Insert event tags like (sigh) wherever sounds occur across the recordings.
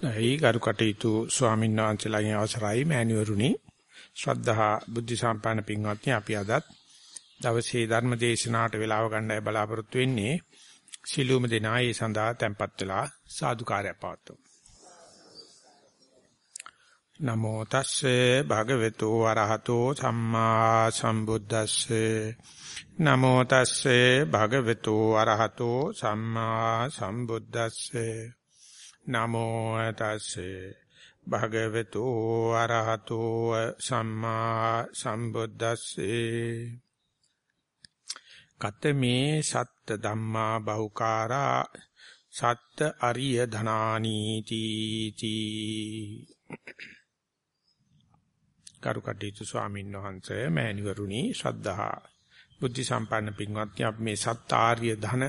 ඒ ගරු කටයුතු ස්වාමීන් වහන්සේලාගේ අවසරයි මෑණිවරුනි. ශ්‍රද්ධහා බුද්ධ සම්පන්න පින්වත්නි අපි අදත් දවසේ ධර්ම දේශනාවට වේලාව ගන්නයි බලාපොරොත්තු වෙන්නේ. සිළුම දෙනා ඒ සඳහා tempත් වෙලා සාදුකාරය පවත්වමු. නමෝ තස්සේ භගවතු වරහතෝ සම්මා සම්බුද්දස්සේ. නමෝ තස්සේ භගවතු වරහතෝ සම්මා සම්බුද්දස්සේ. නමෝ තස්සේ භගවතු අරහතෝ සම්මා සම්බුද්දස්සේ. කතමේ සත්ත ධම්මා බහුකාරා සත්ත අරිය ධනානීති තී. කරුකටීතු ස්වාමීන් වහන්සේ මෑණිවරුනි ශ්‍රද්ධහා බුද්ධ සම්පන්න පින්වත්නි අපි මේ සත්තාර්ය ධන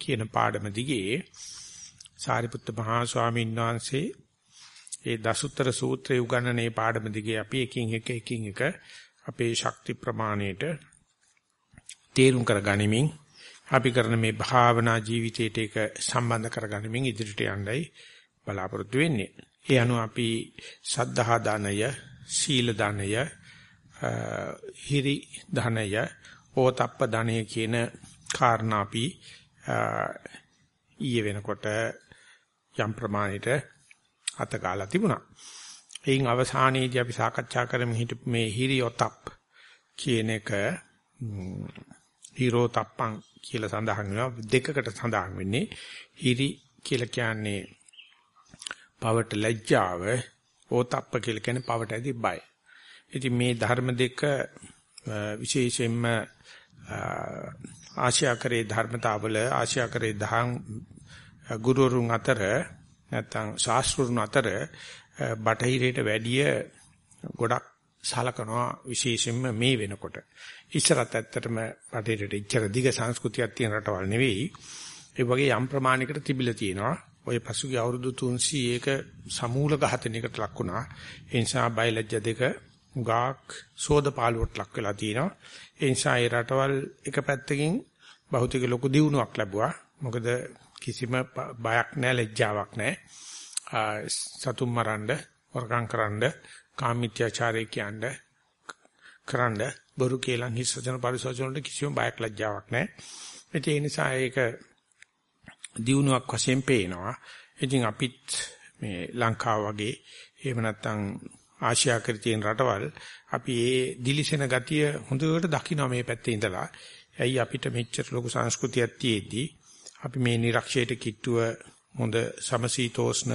කියන පාඩම දිගේ සාරිපුත්ත මහා ස්වාමීන් වහන්සේ ඒ දසුත්තර සූත්‍රය උගන්වන්නේ පාඩම දිගේ අපි එකින් එක එකින් එක අපේ ශක්ති ප්‍රමාණයට තේරුම් කරගනිමින් අපි කරන මේ භාවනා ජීවිතයට ඒක සම්බන්ධ කරගනිමින් ඉදිරියට යන්නයි බලාපොරොත්තු වෙන්නේ. ඒ අනුව අපි සද්ධා දානය, සීල දානය, හිරි දානය, ඕතප්ප දානය කියන කාරණා අපි ඊයේ වෙනකොට යම් ප්‍රමාණයට අත ගාලා තිබුණා. එයින් අවසානයේදී අපි සාකච්ඡා කරමින් හිටපු මේ හිරියොතප් කියන එක හිරෝතප්පං කියලා සඳහන් වෙනවා දෙකකට සඳහන් වෙන්නේ හිරි කියලා කියන්නේ පවට ලැජ්ජාව ඕතප්ප කියලා කියන්නේ පවට ඇති බය. ඉතින් මේ ධර්ම දෙක විශේෂයෙන්ම ආශ්‍යාකරේ ධර්මතාවල ආශ්‍යාකරේ දහම් ගුරුවරුන් අතර නැත්නම් ශාස්ත්‍රඥ අතර බටහිරයට වැඩිය ගොඩක් සලකනවා විශේෂයෙන්ම මේ වෙනකොට. ඉස්සරත් ඇත්තටම බටහිරට ඉච්ඡර දිග සංස්කෘතියක් තියෙන රටවල් නෙවෙයි. ඒ වගේ යම් ප්‍රමාණයකට තිබිලා තියෙනවා. ඔය පසුගිය අවුරුදු 300ක සමූල ඝාතනයකට ලක් වුණා. ඒ නිසා බයලජ්‍ය දෙක ගාක් සෝදපාලුවට ලක් වෙලා තියෙනවා. ඒ නිසා ඒ රටවල් එක පැත්තකින් භෞතික ලොකු දියුණුවක් ලැබුවා. මොකද කිසිම බයක් නැහැ ලැජ්ජාවක් නැහැ. සතුම් මරන්න, වරකම් කරන්න, කාමීත්‍යාචාරය කියන්න, කරන්න, බොරු කියලා හිස්සජන පරිසෝචන වලට කිසිම බයක් ලැජ්ජාවක් නැහැ. ඒ නිසා ඒක දියුණුවක් වශයෙන් පේනවා. ඉතින් අපිත් මේ ලංකාව වගේ එහෙම නැත්නම් ආසියා කෘතියන් රටවල් අපි ඒ දිලිසෙන ගතිය හොඳට දකින්න මේ පැත්තේ ඉඳලා ඇයි අපිට මෙච්චර ලොකු සංස්කෘතියක් තියෙද්දි අපි මේ නිරක්ෂයට කිට්ටුව හොඳ සමසීතෝස්න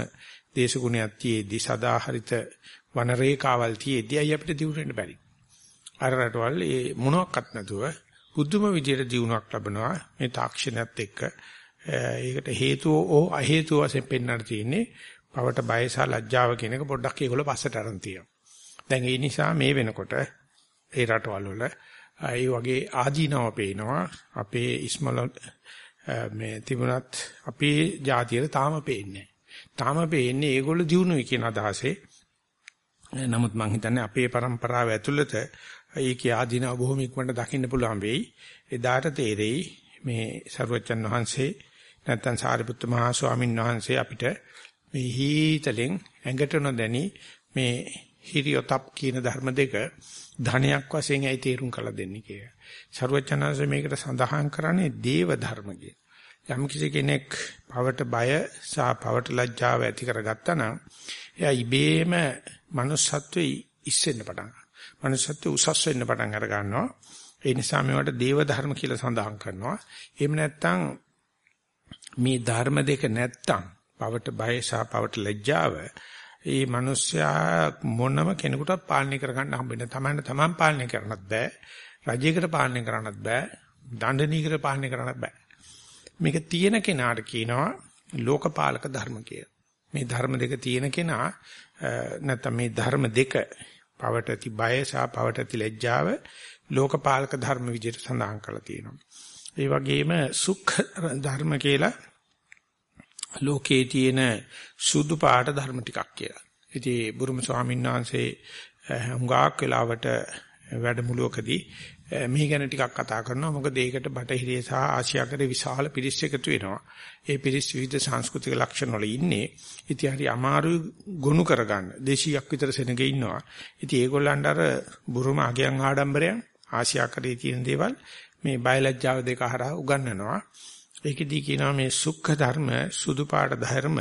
දේශගුණයක් තියේදී සදාහරිත වන රේඛාවල් තියේදී අය අපිට දිනු වෙන්න බැරි. අර රටවල් ඒ මොනවත් නැතුව බුද්ධම විදියට දිනුවක් ලැබනවා මේ තාක්ෂණයත් එක්ක. ඒකට හේතුව ඕ අහේතුව වශයෙන් පෙන්වන්න තියෙන්නේ පවට බය සහ ලැජ්ජාව කියන එක පොඩ්ඩක් ඒගොල්ලෝ පස්සට අරන් තියෙනවා. දැන් ඒ නිසා මේ වෙනකොට ඒ රටවල් වල ඒ වගේ ආදීනව පේනවා අපේ ඉස්මල මේ තිබුණත් අපේ ජාතියට තාම පේන්නේ තාම පේන්නේ ඒගොල්ලෝ දිනුනොයි කියන අදහසේ. නමුත් මම හිතන්නේ අපේ પરම්පරාව ඇතුළත ඒකේ ආදීනව බොහොම ඉක්මනට දකින්න පුළුවන් වෙයි. එදාට තේරෙයි මේ සරුවච්චන් වහන්සේ නැත්තම් සාරිපුත්ත මහා ස්වාමීන් වහන්සේ අපිට මේ හීතලෙන් ඇඟට නොදැනි මේ හිරියොතප් කියන ධර්ම දෙක ධනයක් වශයෙන් ඇයි තේරුම් කළ දෙන්නේ කියලා. ਸਰවචනanse මේකට සඳහන් කරන්නේ දේව ධර්ම යම් කිසි කෙනෙක් පවට බය සහ පවට ලැජ්ජාව ඇති කරගත්තා නම් එයා ඉබේම manussත්වෙයි ඉස්සෙන්න පටන් ගන්නවා. manussත්වෙ උසස් වෙන්න පටන් අර ගන්නවා. ඒ නිසා මේවට දේව ධර්ම කියලා සඳහන් කරනවා. එහෙම නැත්නම් මේ ධර්ම දෙක නැත්තම් පවට බය සහ පවට ලැජ්ජාව ඒ මිනිස්සයා මොනම කෙනෙකුටත් පාලනය කරගන්න හම්බෙන්නේ තමන්න තමන් පාලනය කරන්නත් බෑ. රජයකට පාලනය කරන්නත් බෑ. දණ්ඩනීයකට පාලනය කරන්නත් බෑ. මේක තියෙන කෙනාට කියනවා ලෝකපාලක ධර්ම කියලා. මේ ධර්ම දෙක තියෙන කෙනා නැත්නම් මේ ධර්ම දෙක පවට ඇති බය සහ පවට ඇති ලැජ්ජාව ලෝකපාලක ධර්ම විදිහට සඳහන් කරලා තියෙනවා. ඒ වගේම සුඛ ධර්ම කියලා ලෝකේ තියෙන සුදු පාට ධර්ම ටිකක් කියලා. ඉතින් බුරුම ස්වාමීන් වහන්සේ හුඟක් වෙලාවට වැඩමුළුවකදී මේ ගැන ටිකක් කතා කරනවා. මොකද ඒකට බටහිරේ සහ ආසියාකරේ විශාල පිරිස් එකතු වෙනවා. ඒ පිරිස් විවිධ සංස්කෘතික ලක්ෂණ වල ඉන්නේ. ඉතින් හරි අමාරු ගොනු කරගන්න. දේශීයක් විතර සෙනගේ ඉන්නවා. ඉතින් ඒගොල්ලන්ට අර බුරුම අගයන් ආඩම්බරයන් ආසියාකරේ තියෙන දේවල් මේ බයලජ්ජාව දෙක හරහා උගන්වනවා. ඒකෙදී කියනවා මේ සුඛ ධර්ම සුදු පාට ධර්ම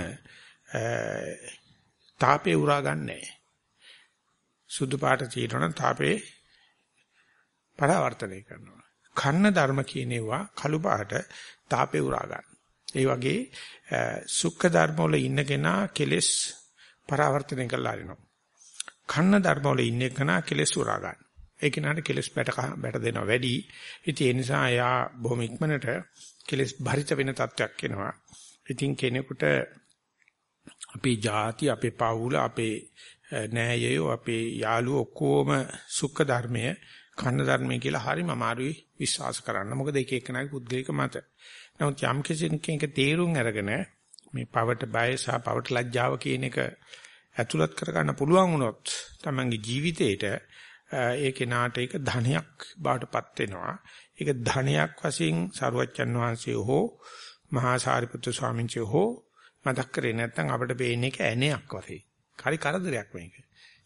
තාපේ උරා ගන්නෑ. සුදු පාට තියෙනවා තාපේ පරාවර්තනය කරනවා. කන්න ධර්ම කියනේවා කළු පාට තාපේ උරා ගන්න. ඒ වගේ සුඛ ධර්ම වල ඉන්න කෙනා කෙලෙස් පරාවර්තනය කරලා අරිනවා. කන්න ධර්ම වල ඉන්න කෙනා කෙලෙස් උරා ගන්න. ඒ කෙනාට කෙලෙස් බැට බැට දෙනවා වැඩි. ඉතින් ඒ නිසා එයා බොහොම ඉක්මනට කෙලෙස් භරිත වෙන තත්වයක් එනවා. ඉතින් කෙනෙකුට අපේ ಜಾති අපේ පවුල අපේ නෑයයෝ අපේ යාළුවෝ ඔක්කොම සුඛ ධර්මයේ කන්න ධර්මයේ කියලා හරිම අමාරුයි විශ්වාස කරන්න. මොකද එක එකනාගේ පුද්ගලික මත. නමුත් යම් කෙනෙක් තේරුම් අරගෙන මේ පවට බය සහ පවට ලැජ්ජාව කියන එක ඇතුළත් කරගන්න පුළුවන් වුණොත් තමන්ගේ ජීවිතේට ඒ කෙනාට ඒක ධනයක් බාටපත් වෙනවා. ඒක ධනයක් වශයෙන් සරුවච්චන් වහන්සේ හෝ මහා සාරිපුත්‍ර ස්වාමීන් වහන්සේ හෝ මතක් කරේ නැත්නම් අපිට පේන්නේ ඒක ඇණයක් වගේ. හරි කරදරයක් මේක.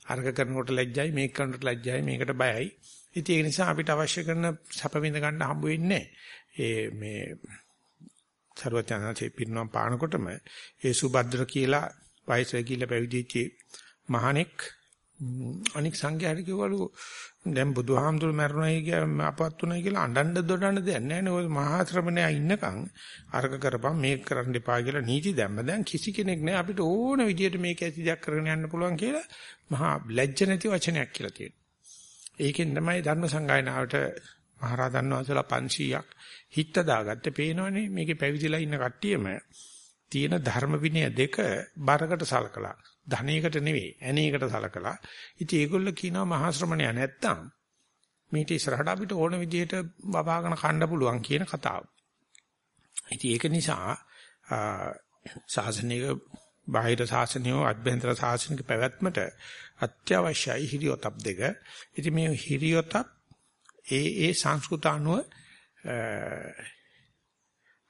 අර්ග කරනකොට ලැජ්ජයි මේක කරනකොට ලැජ්ජයි මේකට බයයි. ඉතින් ඒ නිසා අපිට අවශ්‍ය කරන සැප විඳ ගන්න හම්බ වෙන්නේ ඒ මේ සර්වඥාන්සේ පිරිනොම් පානකොටම ඒ සුබද්‍ර කියලා වයසට ගිහිල්ලා පැවිදිච්ච මහණෙක් අනික් සංඝයාට කිව්වලු දැන් බුදුහාමුදුරු මැරුණයි කියලා අපවත් උනායි කියලා අඬන්න දොඩන්න දෙයක් නැහැ නේ. ඔය මහා ශ්‍රමණයා ඉන්නකම් අර්ග කරපම් මේක කරන්න එපා කියලා නීති දැම්ම. දැන් කිසි කෙනෙක් නැහැ අපිට ඕන විදියට මේක ඇති දෙයක් කරගෙන යන්න පුළුවන් කියලා මහා ලැජ්ජ නැති වචනයක් කියලා තියෙනවා. ඒකෙන් තමයි ධර්ම සංගායනාවට මහරහතන් වහන්සේලා 500ක් හිත දාගත්තේ. පේනවනේ මේකේ පැවිදිලා ඉන්න කට්ටියම තියෙන ධර්ම විනය දෙක බරකට සලකලා. ධනයකට නෙවෙයි ඇණේකට සලකලා ඉතින් ඒගොල්ලෝ කියනවා මහා ශ්‍රමණයා නැත්තම් මේක ඉස්සරහට අපිට ඕන විදිහට බබාගෙන කන්න පුළුවන් කියන කතාව. ඉතින් ඒක නිසා ශාසනික බාහිර ශාසනියෝ අභ්‍යන්තර ශාසනික පැවැත්මට අත්‍යවශ්‍යයි හිරියොතප් දෙක. ඉතින් මේ හිරියොතප් ඒ ඒ සංස්කෘත අනුව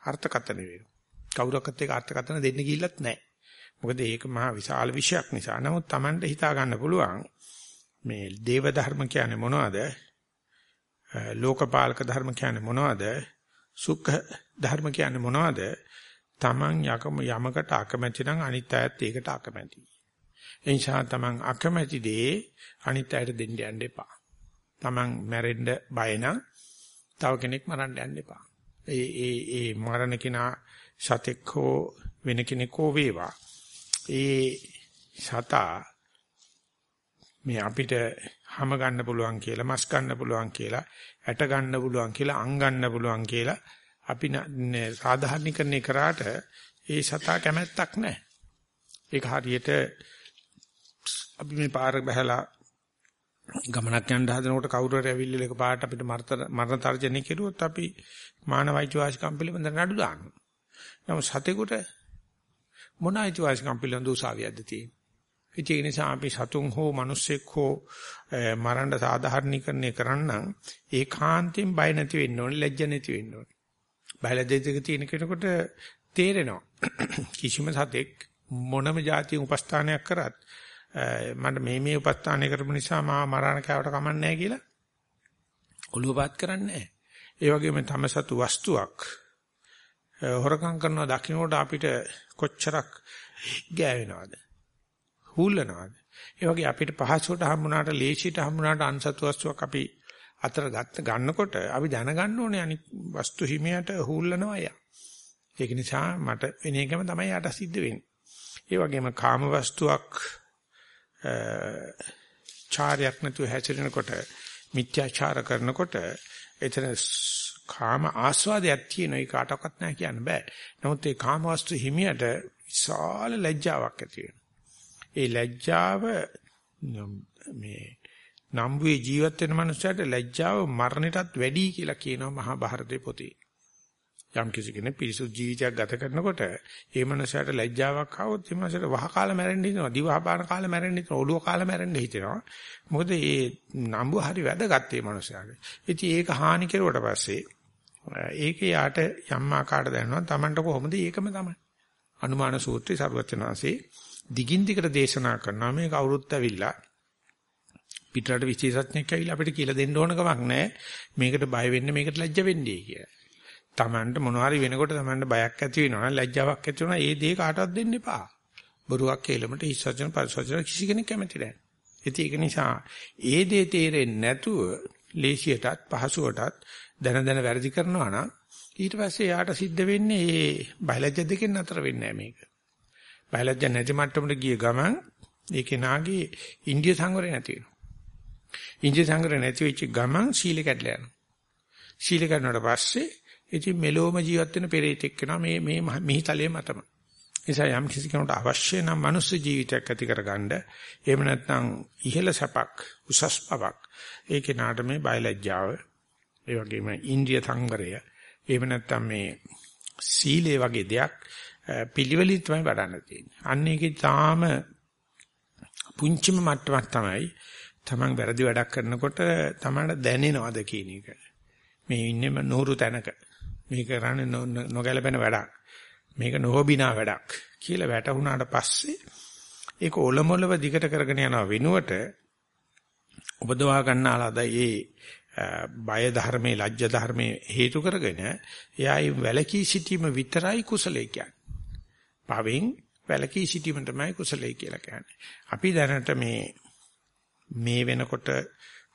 අර්ථකථන වෙනවා. කවුරක්වත් ඒක අර්ථකථන දෙන්න ගිහිල්ලත් නැහැ. මොකද ඒක මහා විශාල විෂයක් නිසා. නමුත් Tamanට හිතා ගන්න පුළුවන් මේ දේව ධර්ම කියන්නේ මොනවද? ලෝකපාලක ධර්ම කියන්නේ මොනවද? සුඛ ධර්ම කියන්නේ මොනවද? Taman යකම යමකට අකමැති නම් අනිත් අයත් ඒකට අකමැති. ඒ නිසා Taman අකමැති දේ අනිත් අයට දෙන්න යන්න එපා. Taman මැරෙන්න බය නම් තව කෙනෙක් මරන්න යන්න එපා. ඒ ඒ ඒ මරණ කෙනා සතෙක් හෝ වෙන කෙනෙක් හෝ වේවා. ඒ සතා මේ අපිට හැම ගන්න පුළුවන් කියලා මස් ගන්න පුළුවන් කියලා ඇට ගන්න පුළුවන් කියලා අං ගන්න පුළුවන් කියලා අපි සාධාරණීකරණය කරාට ඒ සතා කැමැත්තක් නැහැ. ඒක හරියට අපි මේ පාර බහැලා ගමනක් යන්න හදනකොට කවුරු හරි ඇවිල්ලා එක පාට අපිට මරණ තර්ජනය කෙරුවොත් අපි මානව අයිතිවාසිකම් පිළිබඳ නඩු දානවා. නමුත් සතෙකුට මොන අයිතිවාසිකම් පිළිබඳ උසාවියක්ද තියෙන්නේ? ඒ නිසා අපි සතුන් හෝ මිනිස්සෙක් හෝ මරණ සාධාරණීකරණය කරන්නම් ඒකාන්තයෙන් බය නැති වෙන්න ඕනේ, ලැජ්ජ නැති වෙන්න ඕනේ. බයලජ්ජ දෙක තියෙන කෙනෙකුට තේරෙනවා. (clears throat) කිසිම සතෙක් මොනම જાතිය උපස්ථානයක් කරත් මට මේ මේ උපස්ථානය කරපු නිසා මා මරණ කෑවට කමන්නේ නැහැ කියලා ඔළුවපත් කරන්නේ නැහැ. ඒ වගේම තම සතු වස්තුවක් හොරකම් කරනවා දකින්නකොට අපිට කොච්චරක් ගෑවෙනවද? හූල්ලනවද? ඒ වගේ අපිට පහසුවට හම්බුනාට ලේසියට හම්බුනාට අන්සතු වස්තුවක් අපි අතර ගත්ත ගන්නකොට අපි දැනගන්න ඕනේ අනිත් වස්තු හිමියට හූල්ලනවා යා. ඒක නිසා මට වෙන එකම තමයි යට සිද්ධ වෙන්නේ. ඒ වගේම කාම වස්තුවක් චාරයක් නැතුව හැසිරෙනකොට මිත්‍යාචාර කරනකොට එතන කාම ආස්වාදයක් තියෙන එක කාටවත් නැහැ කියන්න බෑ. නමුත් ඒ කාම වස්තු හිමියට විශාල ලැජ්ජාවක් ඇති ඒ ලැජ්ජාව මේ නම්බුවේ ජීවත් වෙන මනුස්සයට ලැජ්ජාව මරණයටත් වැඩි කියලා කියනවා මහා භාරතේ පොතේ. යම් කිසි කෙනෙක් පිරිසුදු ජීවිතයක් ගත කරනකොට ඒ මනසට ලැජ්ජාවක් ආවොත් ඒ මනසට වහ කාලා මැරෙන්න හිතෙනවා. දිවහ පාන කාලා මැරෙන්න හිතෙනවා. ඔළුව කාලා මැරෙන්න හිතෙනවා. මොකද මේ නම්බු හරි වැදගත් මේ මනුස්සයාට. ඉතින් ඒක හානි කෙරුවට පස්සේ ඒකේ යාට යම් ආකාරයට දැනනවා Tamanට කොහොමද ඒකම තමයි. අනුමාන සූත්‍රය සර්වචනාසේ දිගින් දිගට දේශනා කරනවා මේ කවුරුත් ඇවිල්ලා පිටරට විශේෂඥයෙක් ඇවිල්ලා අපිට කියලා දෙන්න ඕන කමක් නැහැ. මේකට බය වෙන්න මේකට ලැජ්ජ වෙන්නේ කියලා. Tamanට මොනවාරි වෙනකොට Tamanට බයක් ඇති වෙනවා ලැජ්ජාවක් ඇති වෙනවා ඒ දේ කාටවත් දෙන්න එපා. බොරුවක් කේලමට හිස්සචන පරිසචන කිසි කෙනෙක් කැමති නැහැ. ඉතින් ඒක නිසා ඒ දේ තේරෙන්නේ නැතුව ලේසියටත් පහසුවටත් දන දන වැරදි කරනවා නම් ඊට පස්සේ යාට සිද්ධ වෙන්නේ මේ බයලජ්‍ය දෙකෙන් අතර වෙන්නේ මේක. බයලජ්‍ය නැති මට්ටමට ගිය ගමන් ඒකේ නාගේ ඉන්දිය සංවරය නැති වෙනවා. ඉන්දිය සංවරය නැති වෙච්ච ගමන් සීල කැඩලා යනවා. සීල කැඩුණාට පස්සේ ඉතින් මෙලොවම ජීවත් වෙන පෙරේතෙක් වෙනවා මේ මේ මිහිතලයේ මතම. නිසා යම් කිසි කෙනෙකුට අවශ්‍ය නම් මනුස්ස ජීවිතයක් ඇති කරගන්න එහෙම නැත්නම් ඉහළ සැපක් උසස් පවක් ඒ කෙනාට මේ බයලජ්ජාව ඒ වගේම ඉන්ද්‍රිය සංවරය එහෙම නැත්නම් මේ සීලේ වගේ දෙයක් පිළිවෙලින් තමයි වඩන්න තියෙන්නේ. අන්න ඒකේ තාම පුංචිම මට්ටමක් තමයි තමන් වැරදි වැඩක් කරනකොට තමන්ට දැනෙනවද කියන එක. මේ ඉන්නේ නూరు තැනක. මේක කරන්නේ නොගැලපෙන වැඩක්. මේක නොහොබිනා වැඩක් කියලා වැටහුණාට පස්සේ ඒක ඔලොමොලව දිගට කරගෙන යන වෙනුවට උපදවා ගන්නාලාද ඒ බය ධර්මයේ ලැජ්ජ ධර්මයේ හේතු කරගෙන එයායි වැලකී සිටීම විතරයි කුසලයේ කියන්නේ. පවෙන් වැලකී සිටීම තමයි කුසලයේ කියලා කියන්නේ. අපි දැනට මේ මේ වෙනකොට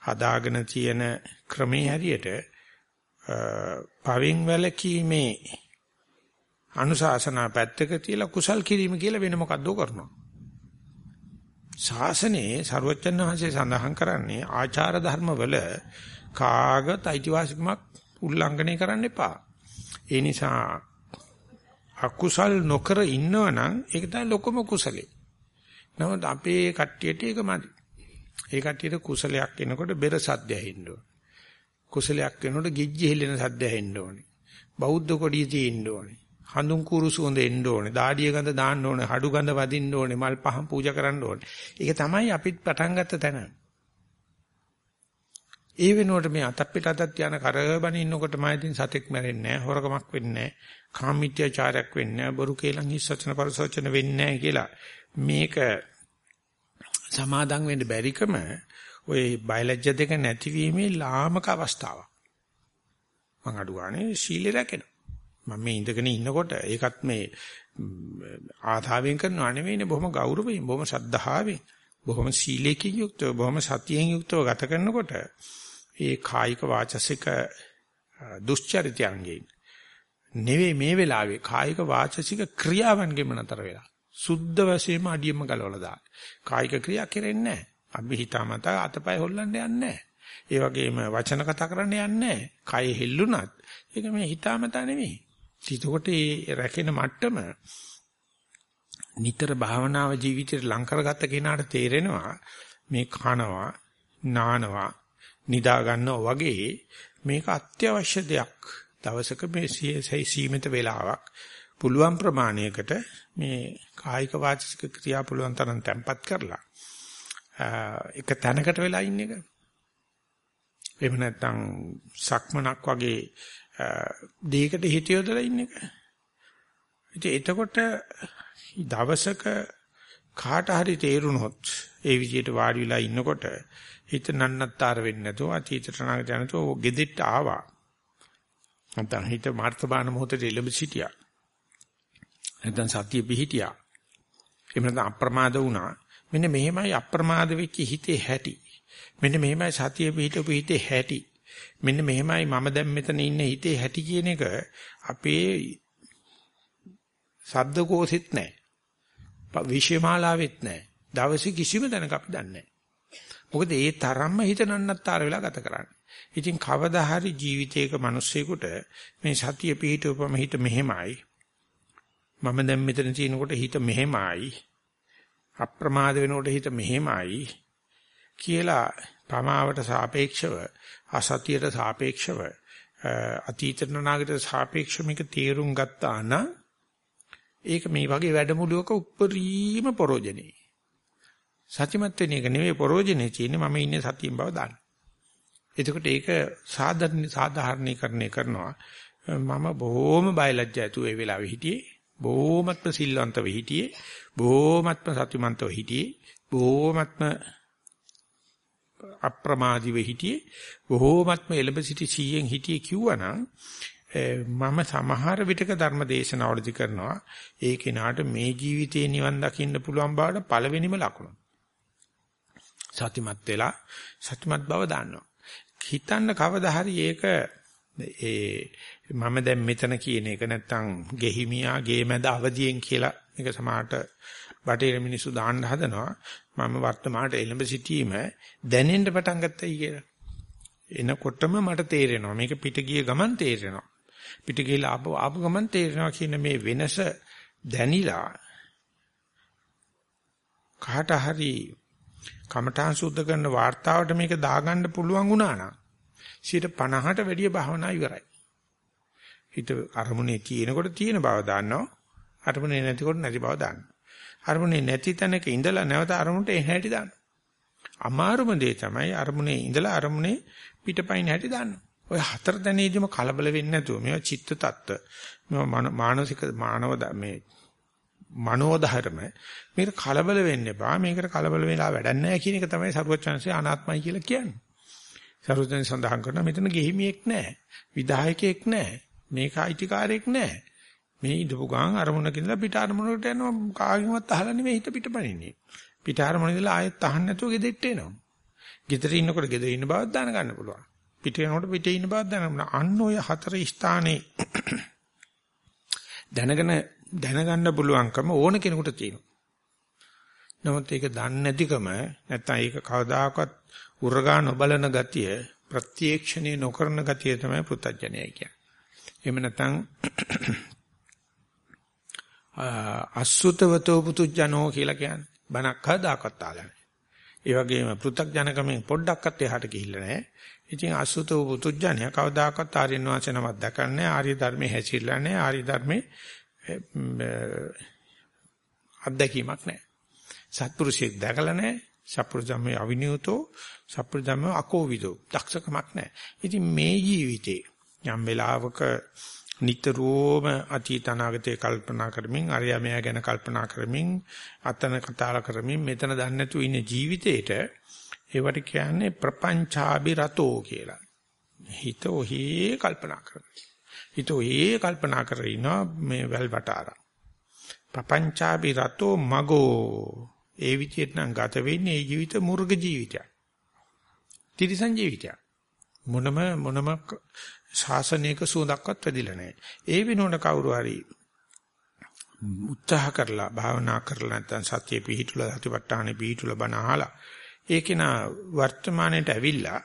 හදාගෙන තියෙන ක්‍රමේ හැටියට පවෙන් වැලකීමේ අනුශාසනා පැත්තක තියලා කුසල් කිරීම කියලා වෙන මොකද්ද කරනවා. ශාසනයේ ਸਰවචන් වහන්සේ සඳහන් කරන්නේ ආචාර ධර්ම වල කාගත අයිතිවාසිකමක් උල්ලංඝනය කරන්න එපා. ඒ නිසා අකුසල් නොකර ඉන්නවනම් ඒක තමයි ලොකම කුසලේ. නමුත් අපේ කට්ටියට ඒක මදි. ඒ කට්ටියට කුසලයක් එනකොට බෙර සද්ද ඇහෙන්න ඕනේ. කුසලයක් වෙනකොට ගිජ්ජි හෙලෙන සද්ද ඇහෙන්න ඕනේ. බෞද්ධ කොඩිය තියෙන්න ඕනේ. හඳුන් කුරු සුවඳ එන්න ඕනේ. දාඩිය ගඳ දාන්න ඕනේ. හඩු ගඳ වදින්න ඕනේ. මල් පහන් පූජා කරන්න ඕනේ. ඒක තමයි අපිත් පටන් ගත්ත තැන. ඒ වෙනුවට මේ අතක් පිට අතක් යන කරබන ඉන්නකොට මම ඉතින් සතෙක් මැරෙන්නේ නැහැ, හොරකමක් වෙන්නේ නැහැ, කාමීත්‍යචාරයක් වෙන්නේ නැහැ, බොරු කේලම් හිස්සචන පරිසචන වෙන්නේ නැහැ කියලා මේක සමාදම් වෙන්න බැරිකම ওই බයලජ්‍ය දෙක නැතිවීමේ ලාමක අවස්ථාවක්. මං අඩු ගානේ සීලෙ රැකෙනවා. මම මේ ඉඳගෙන ඉන්නකොට ඒකත් මේ ආධාවෙන් කරනව නෙවෙයිනේ බොහොම ගෞරවයෙන් බොහොම ශද්ධාවෙන් බොහොම සීලයෙන් යුක්තව බොහොම සතියෙන් යුක්තව ගත කරනකොට ඒ කායික වාචසික දුස්චරිතයන්ගෙන් නෙවෙයි මේ වෙලාවේ කායික වාචසික ක්‍රියාවන්ගෙම නතර වෙලා. සුද්ධ වශයෙන්ම අඩියම ගලවලා දාන. කායික ක්‍රියා කෙරෙන්නේ නැහැ. අපි හිතාමතා අතපය හොල්ලන්න යන්නේ නැහැ. ඒ වගේම වචන කතා කරන්න යන්නේ නැහැ. කය හෙල්ලුණත් ඒක මේ හිතාමතා නෙවෙයි එතකොට මේ රැකෙන මට්ටම නිතර භාවනාව ජීවිතේට ලං කරගත්ත කෙනාට තේරෙනවා මේ කනවා නානවා නිදා ගන්නවා වගේ මේක අත්‍යවශ්‍ය දෙයක්. දවසක මේ සීමිත වේලාවක් පුළුවන් ප්‍රමාණයකට මේ කායික වාචික ක්‍රියා පුළුවන් තරම් තැම්පත් කරලා එක තැනකට වෙලා ඉන්න එක. එහෙම නැත්නම් සක්මනක් වගේ දෙයකට හිත යොදලා ඉන්න එක. ඉතින් එතකොට දවසක කාට හරි තේරුනොත් ඒ විදිහට වාඩි වෙලා ඉන්නකොට හිත නන්නත්තර වෙන්නේ නැතුව අතීතට නාගට යනතෝ ගෙදෙට්ට ආවා. නැත්නම් හිත මාර්ථබාන මොහොතේ ඉලඹ සිටියා. නැත්නම් සතිය පිහිටියා. එහෙම නැත්නම් අප්‍රමාද වුණා. මෙන්න මෙහෙමයි අප්‍රමාද වෙච්ච හිතේ හැටි. මෙන්න මෙහෙමයි සතිය පිහිටපු හිතේ හැටි. මෙන්න මෙහෙමයි මම දැන් මෙතන ඉන්නේ හිතේ හැටි කියන එක අපේ ශබ්දකෝසෙත් නැහැ. විෂයමාලාවෙත් නැහැ. දවසේ කිසිම දැනක අපි දන්නේ නැහැ. මොකද ඒ තරම්ම හිත නන්නත්තර වෙලා ගත කරන්නේ. ඉතින් කවදා හරි ජීවිතයක මිනිස්සෙකුට මේ සතිය පිහිටවපම හිත මෙහෙමයි. මම දැන් මෙතන තියෙනකොට හිත මෙහෙමයි. අප්‍රමාද වෙනකොට හිත මෙහෙමයි කියලා පමාවට සාපේක්ෂව අසතියට සාපේක්ෂව අතීත නාගරික සාපේක්ෂව මේක තේරුම් ගත්තා නම් ඒක මේ වගේ වැඩමුළුවක උප්පරීම පරෝජනේ. සත්‍යමත් වෙන එක නෙවෙයි පරෝජනේ තියෙන්නේ මම ඉන්නේ සතියෙන් බව දාන්න. එතකොට ඒක සාධාරණ සාධාරණීකරණය කරනවා. මම බොහොම බයලජ්ජ ඇතුව ඒ වෙලාවේ හිටියේ. බොහොමත්ම සිල්වන්තව හිටියේ. බොහොමත්ම සතිමන්තව හිටියේ. බොහොමත්ම අප්‍රමාදීව හිටියේ. බොහොමත්ම එළඹ සිටි 100න් හිටියේ කිව්වනම් මම සමහර විටක ධර්ම දේශනාවලදී කරනවා ඒ කෙනාට මේ ජීවිතේ නිවන් දකින්න පුළුවන් බවට පළවෙනිම ලකුණ. සතිමත් වෙලා සතිමත් බව දාන්නවා. හිතන්න කවදා හරි ඒක ඒ මම දැන් මෙතන කියන එක නැත්තම් ගෙහිමියා ගේ මැද අවදියෙන් කියලා මේක සමාහට බටේර මිනිස්සු දාන්න හදනවා මම වර්තමානට එළඹ සිටීම දැනෙන්න පටන් ගත්තයි කියලා. එනකොටම මට තේරෙනවා මේක පිට ගිය ගමන් තේරෙනවා. පිට ගිහලා ආපු ආපු ගමන් තේරෙනවා කියන මේ වෙනස දැනිලා කාට හරි කමඨාන් සුද්ධ කරන වார்த்தාවට මේක දාගන්න පුළුවන් වුණා නම් 50ට වැඩිය භාවනා ඉවරයි. හිත අරමුණේ තියෙනකොට තියෙන බව දාන්නවා. අරමුණේ නැතිකොට නැති බව දාන්නවා. අරමුණේ නැති තැනක ඉඳලා නැවත අරමුණට එහැටි දාන්නවා. අමාරුම දේ තමයි අරමුණේ ඉඳලා අරමුණේ පිටපයින් හැටි දාන්නවා. ඔය හතර තැනේදීම කලබල වෙන්නේ නැතුව මේවා චිත්ත taත්ත්ව මේවා මානසික මානව මේ මනෝ ධර්ම මේකට කලබල වෙන්න එපා. මේකට කලබල වෙලා වැඩක් නැහැ කියන එක තමයි සරුවචනසේ අනාත්මයි කියලා කියන්නේ. සරුවචන සඳහන් කරනවා මෙතන ගෙහිමියෙක් නැහැ විධායකයෙක් නැහැ මේක අයිතිකාරයෙක් නැහැ. මේ ඉඳපු ගාන අරමුණක ඉඳලා පිට අරමුණකට යනවා. කාගෙන්වත් අහලා නෙමෙයි හිත පිටපනින්නේ පිට අරමුණ ඉඳලා ආයෙත් අහන්න නැතුව ගෙදෙට්ට එනවා. ගෙදර ඉන්නකොට ගෙදර ඉන්න බවක් දැන ගන්න පුළුවන්. පිට යනකොට පිටේ ඉන්න බවක් දැන ගන්න අන්න ඔය හතර ස්ථානේ (clears throat) දැනගෙන දැනගන්න පුළුවන්කම ඕන කෙනෙකුට තියෙනවා. නමුත් ඒක දන්නේ නැතිකම නැත්නම් ඒක කවදාකවත් උරගා නොබලන ගතිය ප්‍රත්‍යක්ෂණේ නොකරන ගතිය තමයි පෘථජ්ජනයයි කියන්නේ. එහෙම නැත්නම් (clears throat) අසුතවතෝ පුතුජනෝ කියලා කියන්නේ. බණක් හදාකත් ආලා නැහැ. ඒ වගේම පෘථග්ජනකමෙන් පොඩ්ඩක්වත් එහාට ගිහිල්ලා නැහැ. ඉතින් අසුතව පුතුජනය කවදාකවත් ආර්යන වාචනවත් දකන්නේ ආර්ය ධර්මයේ හැසිරලා නැහැ. ආර්ය ධර්මයේ අත්දැකීමක් නැහැ. සත්පුරුෂයෙක් දැකලා නැහැ. සත්පුරුෂයන්ගේ අවිනියුතෝ සත්පුරුෂයන්ගේ අකෝවිදෝ දක්ෂකමක් නැහැ. ඉතින් මේ ජීවිතේ යම් වෙලාවක නිතරම අතීත අනාගතේ කල්පනා කරමින් අරයා මෙයා ගැන කල්පනා කරමින් අතන කතා කරමින් මෙතන දන්නේ නැතු ඉන්න ජීවිතේට ඒවට කියන්නේ ප්‍රපංචාබි රතෝ කියලා. හිත ඔහි කල්පනා කරනවා. හිත ඔයේ කල්පනා කරගෙන ඉනවා මේ වැල් වටාරා. පపంచාබි රතෝ මගෝ ඒ විදිහට නම් ගත වෙන්නේ ඒ ජීවිත මුර්ග ජීවිතයක්. තිරිසන් ජීවිතයක්. මොනම මොනම ශාසනයක සුවඳක්වත් වැඩිලා නැහැ. ඒ වෙනුවට කවුරු හරි උත්සාහ කරලා භාවනා කරලා නැත්නම් සත්‍ය පිහිටුලා සතිපට්ඨානෙ පිහිටුලා බණ අහලා ඒකේන වර්තමානයේට ඇවිල්ලා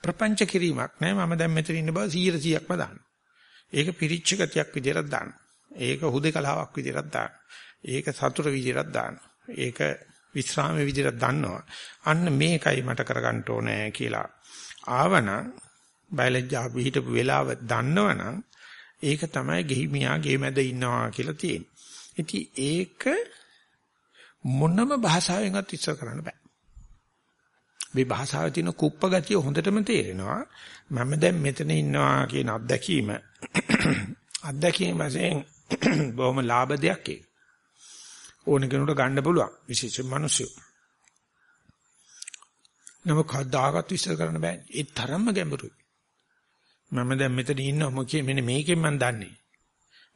ප්‍රපංච කිරීමක් නෑ මම දැන් මෙතන ඉන්න බව 100%ක්ම දානවා. ඒක පිරිච්ච ගතියක් විදිහට දාන්න. ඒක හුදේකලාවක් විදිහට දාන්න. ඒක සතුට විදිහට දාන්න. ඒක විස්රාමයේ විදිහට දන්නවා. අන්න මේකයි මට කරගන්න ඕනේ කියලා. ආවනම් බයලජ්ජා පිහිටපු වෙලාව දන්නවනම් ඒක තමයි ගෙහිමියා ගේ මැද ඉන්නවා කියලා තියෙන්නේ. ඉතින් ඒක මොනම භාෂාවෙන්වත් ඉස්සර කරන්න බෑ. මේ භාෂාවේ තියෙන කුප්ප ගතිය හොඳටම තේරෙනවා. මම දැන් මෙතන ඉන්නවා කියන අත්දැකීම අත්දැකීම වශයෙන් බොහොම ලාභ දෙයක් ඒක. ඕන කෙනෙකුට ගන්න පුළුවන් විශේෂයෙන් මිනිස්සු. නම කවදාකවත් විශ්ල කරන්න බෑ. ඒ තරම්ම ගැඹුරුයි. මම දැන් මෙතන ඉන්නවා මොකද මෙන්න මේකෙන් මම දන්නේ.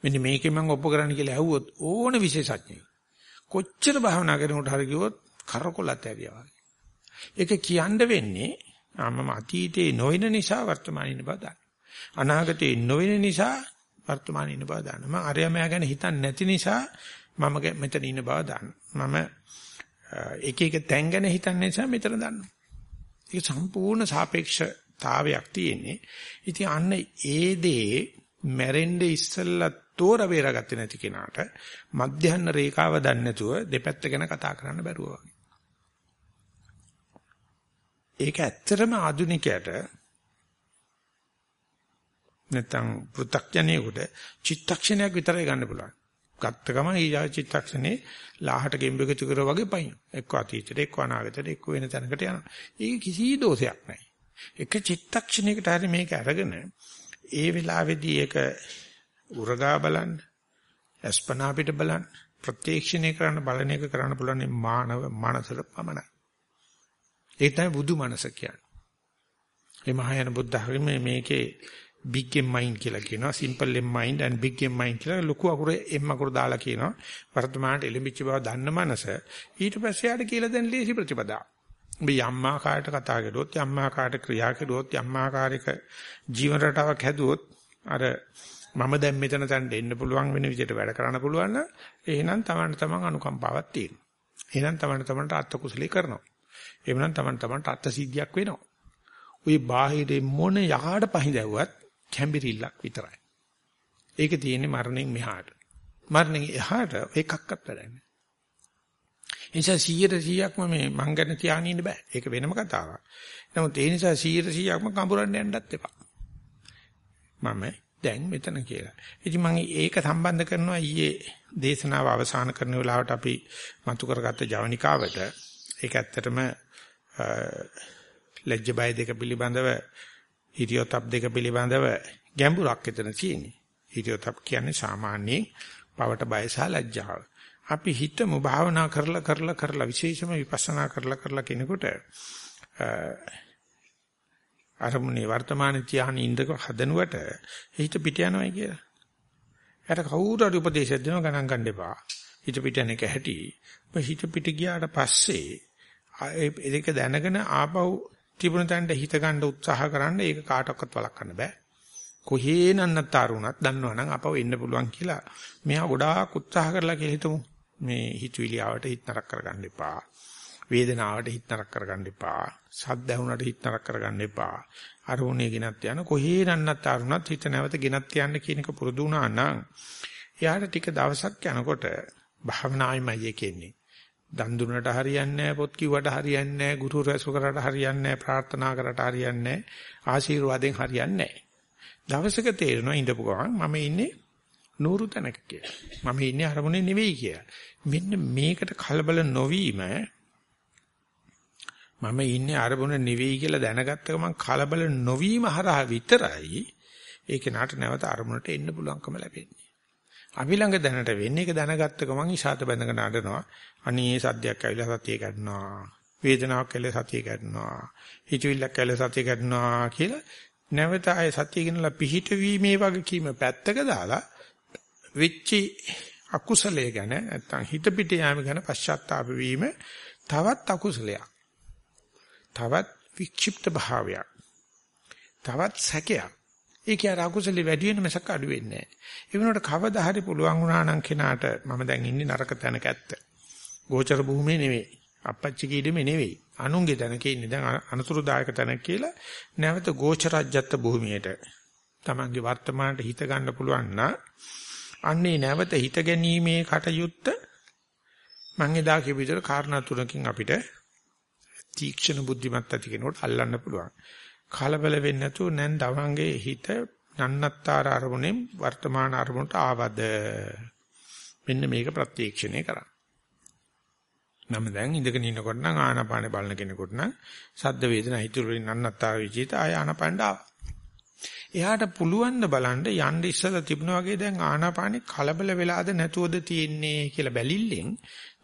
මෙන්න මේකෙන් මම ඔප්පු කරන්න කියලා ඇහුවොත් ඕන විශේෂඥයෙක්. කොච්චර භාවනා කරනකොට හරි කිව්වොත් කරකොලත් ඇරියා වගේ. ඒක කියන්න වෙන්නේ මම අතීතේ නොවන නිසා වර්තමානයේ ඉන්න බව දන්න. අනාගතේ නොවන නිසා වර්තමානයේ ඉන්න බව දන්න. මම අරයමයා ගැන හිතන්නේ නැති නිසා මම මෙතන ඉන්න බව දන්න. මම එක එක තැන් ගැන හිතන්නේ නිසා මෙතන දන්නවා. ඒක සම්පූර්ණ සාපේක්ෂතාවයක් තියෙන්නේ. ඉතින් අන්න ඒ දේ මැරෙන්න ඉස්සෙල්ලා තෝර බේරගත්තේ නැති කෙනාට මධ්‍යහන රේඛාව දන්නේ නැතුව දෙපැත්ත ගැන කතා කරන්න බැරුව වගේ. ඒක ඇත්තටම ආධුනිකයට නැත්තම් පෘ탁ජනේකට චිත්තක්ෂණයක් විතරයි ගන්න පුළුවන්. ගත්ත ගමන් ඊජා චිත්තක්ෂණේ ලාහට ගෙම්බෙකුතු කරා වගේ පයින්. එක්ක අතීතයට එක්ක අනාගතයට එක්ක වෙන තැනකට යනවා. ඒක කිසි දෝෂයක් නැහැ. එක චිත්තක්ෂණයකට හරි මේක අරගෙන ඒ වෙලාවේදී ඒක උරගා බලන්න, අස්පනා පිට බලන්න, ප්‍රත්‍යක්ෂණය කරන්න බලන එක කරන්න පුළුවන් මානව මනසට පමණයි. ඒ තමයි බුදු මනස කියන්නේ. මේ මහායාන බුද්ධ ධර්මයේ මේකේ big m mind කියලා කියනවා simple m mind and big m mind කියලා ලොකු අකුර m අකුර දාලා කියනවා වර්තමානට එළඹිච්ච බව දන්න මනස ඊට පස්සේ යාට කියලා දෙන ලේසි ප්‍රතිපදා. ඔබ යම් ආකාරයකට කතා කරුවොත් යම් ආකාරයකට ක්‍රියා කරුවොත් යම් ආකාරයක ජීවන රටාවක් හැදුවොත් අර මම දැන් මෙතන තැනට එන්න පුළුවන් වෙන විදිහට වැඩ කරන්න පුළුවන් නම් එහෙනම් Taman taman අනුකම්පාවක් තියෙනවා. එහෙනම් Taman tamanට අත්ත කුසලී කරනවා. එහෙනම් Taman tamanට අත්ත සිද්ධියක් වෙනවා. ওই බාහිරේ මොන යකාට පහින්දැව්වත් කැම්බිරිල්ලක් විතරයි. ඒක තියෙන්නේ මරණයෙන් මෙහාට. මරණයෙන් එහාට එකක්වත් වැඩන්නේ. නිසා 100%ක්ම මේ මං ගැන තියාගෙන ඉන්න බෑ. ඒක වෙනම කතාවක්. නමුත් ඒ නිසා 100%ක්ම කඹරන්න යන්නත් එපා. මම දැන් මෙතන කියලා. ඉතින් මම ඒක සම්බන්ධ කරනවා ඊයේ දේශනාව අවසන් කරන වෙලාවට අපි මතු කරගත්ත ජවනිකාවට ඒක ඇත්තටම ලැජ්ජ බය දෙක පිළිබඳව හිරියොතප් දෙක පිළිබඳව ගැඹුරක් එතන තියෙන්නේ. හිරියොතප් කියන්නේ සාමාන්‍යයෙන් පවට බය සහ ලැජ්ජාව. අපි හිතමු භාවනා කරලා කරලා කරලා විශේෂම විපස්සනා කරලා කරලා කෙනෙකුට අරමුණේ වර්තමාන ධ්‍යාන ඉඳක හදනුවට හිත පිට යනවා කියලා. යට කවුරු හරි උපදේශ දෙනවා ගණන් ගන්න එපා. හිත පිට යන එක ඇති. හිත පිට ගියාට පස්සේ ඒක දැනගෙන ආපහු තිබුණ තැනට හිත ගන්න උත්සාහ කරන්න ඒක කාටවත් වළක්වන්න බෑ. කොහේ නන්නතර වුණත් දන්නවනම් අපව එන්න පුළුවන් කියලා මෙයා ගොඩාක් උත්සාහ කරලා කියලා හිතමු. මේ හිතවිලි ආවට හිත නරක කරගන්න එපා. වේදනාවට හිත නරක කරගන්න එපා. සද්ද ඇහුණට හිත නරක කරගන්න එපා. අරමුණේ ගෙනත් යන කොහේ නන්නතර වුණත් හිත නැවත ගෙනත් යන්න කියන එක පුරුදු වුණා නම් එයාට ටික දවසක් යනකොට භාවනායිමයි කියන්නේ. දන් දුන්නට හරියන්නේ නැහැ පොත් කිව්වට හරියන්නේ නැහැ ගුරු රැසු කරාට හරියන්නේ නැහැ ප්‍රාර්ථනා කරාට හරියන්නේ නැහැ ආශිර්වාදෙන් හරියන්නේ නැහැ. දවසක තේරෙනවා ඉඳපු ගමන් මම ඉන්නේ නూరు තැනක කියලා. මම ඉන්නේ අරමුණේ නෙවෙයි කියලා. මෙන්න මේකට කලබල නොවීම මම ඉන්නේ අරමුණ නෙවෙයි කියලා දැනගත්ත ගමන් කලබල නොවීම හරහා විතරයි ඒක නාට නැවත අරමුණට එන්න පුළුවන්කම ලැබෙන්නේ. අපි ළඟ දැනට වෙන්නේ ඒක දැනගත්ත ගමන් ඉෂාත බැඳගෙන අඬනවා. අනේ සද්දයක් ඇවිල්ලා සතිය කැඩනවා. වේදනාවක් ඇවිල්ලා සතිය කැඩනවා. හිතවිල්ලක් ඇවිල්ලා සතිය කැඩනවා කියලා නැවත ආය සතිය ගෙනලා පිහිට වීමේ වගකීම පැත්තක දාලා වෙච්චි අකුසලයේ ගැන නැත්තම් හිත පිට යාම ගැන පශ්චාත්තාප වීම තවත් අකුසලයක්. තවත් වික්ෂිප්ත භාවයක්. තවත් සැකයක්. ඒකේ අර අකුසලෙ වැඩි වෙන මසක් අඩු වෙන්නේ නැහැ. ඒ වෙනකොට කවදා හරි පුළුවන් වුණා නම් කෙනාට මම දැන් ඉන්නේ නරක තැනක ඇත්ත. ගෝචර භූමියේ නෙවෙයි. අපච්චි කීඩෙමේ නෙවෙයි. අනුන්ගේ තැනක ඉන්නේ දැන් අනතුරුදායක තැනක කියලා නැවත ගෝචරජ්‍යත්ත භූමියට තමන්ගේ වර්තමානට හිත ගන්න පුළුවන් නම් අන්නේ නැවත හිත ගැනීමේ කටයුත්ත මම එදා කියපු විදිහට කාරණා තුනකින් අපිට තීක්ෂණ බුද්ධිමත් ඇති කෙනෙකුට අල්ලන්න පුළුවන්. කලබල වෙන්නේ නැතුව නැන් දවංගේ හිත නන්නත්තර අරමුණෙන් වර්තමාන අරමුණට ආවද? මෙන්න මේක ප්‍රත්‍යක්ෂණය කරා මම දැන් ඉඳගෙන ඉන්නකොට නම් ආනාපානේ බලන කෙනෙකුට නම් සද්ද වේදනා හිතුරු වලින් නන්නත්තර විචිත ආය ආනාපානට ආවා. එයාට පුළුවන් ද බලන්න යන්න ඉස්සලා තිබුණා වගේ දැන් ආනාපානේ කලබල වෙලාද නැතුවද තියෙන්නේ කියලා බැලිල්ලෙන්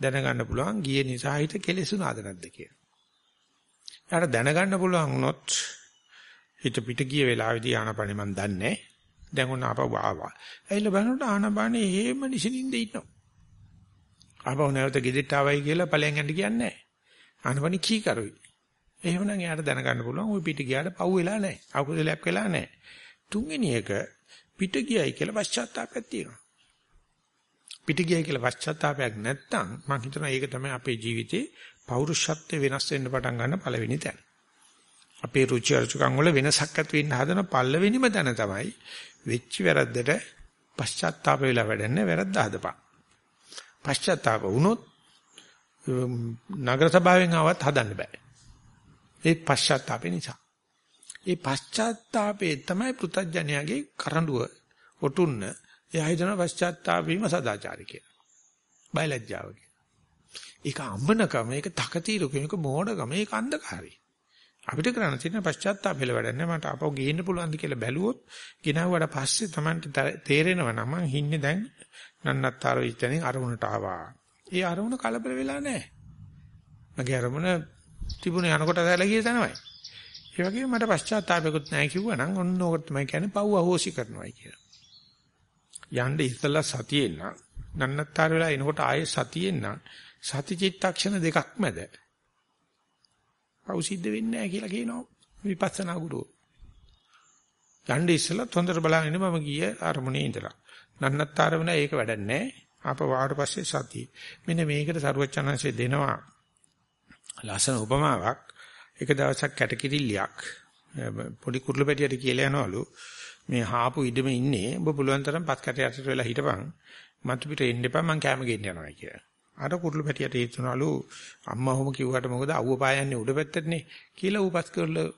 දැනගන්න පුළුවන්. ගිය නිසා හිත කෙලෙසුනාද නැද්ද කියලා. එයාට දැනගන්න පුළුවන් වුණොත් හිත පිට ගිය වෙලාවේදී ආනපනෙ මන් දන්නේ දැන් උන ආපහු ආවා. ඇයිල බලනකොට ආනපනෙ හේම නිසින්ින්ද ඉන්නවා. ආපහු නැවත ගෙදෙට්ට ආවයි කියලා ඵලයන් යන්න කියන්නේ නැහැ. ආනපනෙ කී කරුයි. එහෙමනම් එයාට දැනගන්න පුළුවන් ওই පිට ගියාට පව් වෙලා නැහැ. අකුසලයක් වෙලා නැහැ. තුන්වෙනි එක පිට ගියයි කියලා පශ්චාත්තාපයක් තියෙනවා. පිට ගියයි කියලා පශ්චාත්තාපයක් නැත්තම් මම හිතනවා ඒක තමයි අපේ ජීවිතේ පෞරුෂත්වය වෙනස් වෙන්න පටන් ගන්න පළවෙනි තැන. අපේ රුචි අරුචිකම් වල වෙනසක් ඇති වෙන්න හදන පල්ලවෙනිම තැන තමයි වෙච්ච වැරද්දට පශ්චාත්තාප වෙලා වැඩන්නේ වැරද්ද හදපන්. පශ්චාත්තාප වුණොත් නගර සභාවෙන් ආවත් හදන්න බෑ. ඒ පශ්චාත්තාපේ නිසා. ඒ පශ්චාත්තාපේ තමයි පෘතජ්ජනයාගේ කරඬුව ඔටුන්න. එයා හිතන පශ්චාත්තාප වීම සදාචාරය කියලා. බයලජ්ජාව කියලා. ඒක අම්මනකම, ඒක තකතිරුකම, ඒක මෝඩකම, ඒක අන්ධකාරය. අපිට කරන්න තියෙන පශ්චාත්තාප වෙල වැඩන්නේ මට අපව ගේන්න පුළුවන්ද කියලා බැලුවොත් ගිනවුවට පස්සේ Tamanට තේරෙනවා නම් මං හින්නේ දැන් නන්නත්තර විචතෙන් අරමුණට ආවා. ඒ අරමුණ කලබල වෙලා නැහැ. මගේ අරමුණ තිබුණේ යනකොට දැලා ගිය තැනමයි. ඒ වගේම මට පශ්චාත්තාපයක්වත් නැහැ කිව්වනම් ඔන්න ඕකට තමයි කියන්නේ පව් අහෝසි කරනවායි කියලා. යන්න ඉස්සලා සතියෙන් නම් නන්නත්තර වෙලා එනකොට ආයේ සතියෙන් නම් සති චිත්තක්ෂණ දෙකක් මැද පව් සිද්ධ වෙන්නේ නැහැ කියලා කියනවා විපස්සනා ගුරුවෝ. යන්න ඉස්සලා හොඳට බලන්න මම ගිය අරමුණේ ඉඳලා. නන්නත්තර වෙනා ඒක වැඩක් නැහැ. ආප වාඩ පස්සේ සතිය. මෙන්න මේකට සරුවචනanse දෙනවා ලස්සන උපමාවක්. එක දවසක් කැටකිරිල්ලයක් පොඩි කුරුළු පැටියට කියලා යනවලු මේ හාපු ඉඩම ඉන්නේ ඔබ පුළුවන් තරම් පස් කැට යටට වෙලා හිටපන් මතු පිට එන්න එපා මං කැම ගෙන්න යනවා කියලා. අර කුරුළු පැටියට හිතනවලු අම්මා ඔහොම කිව්වට මොකද අවුව පායන්නේ උඩ පැත්තටනේ කියලා ඌ පස් කරලා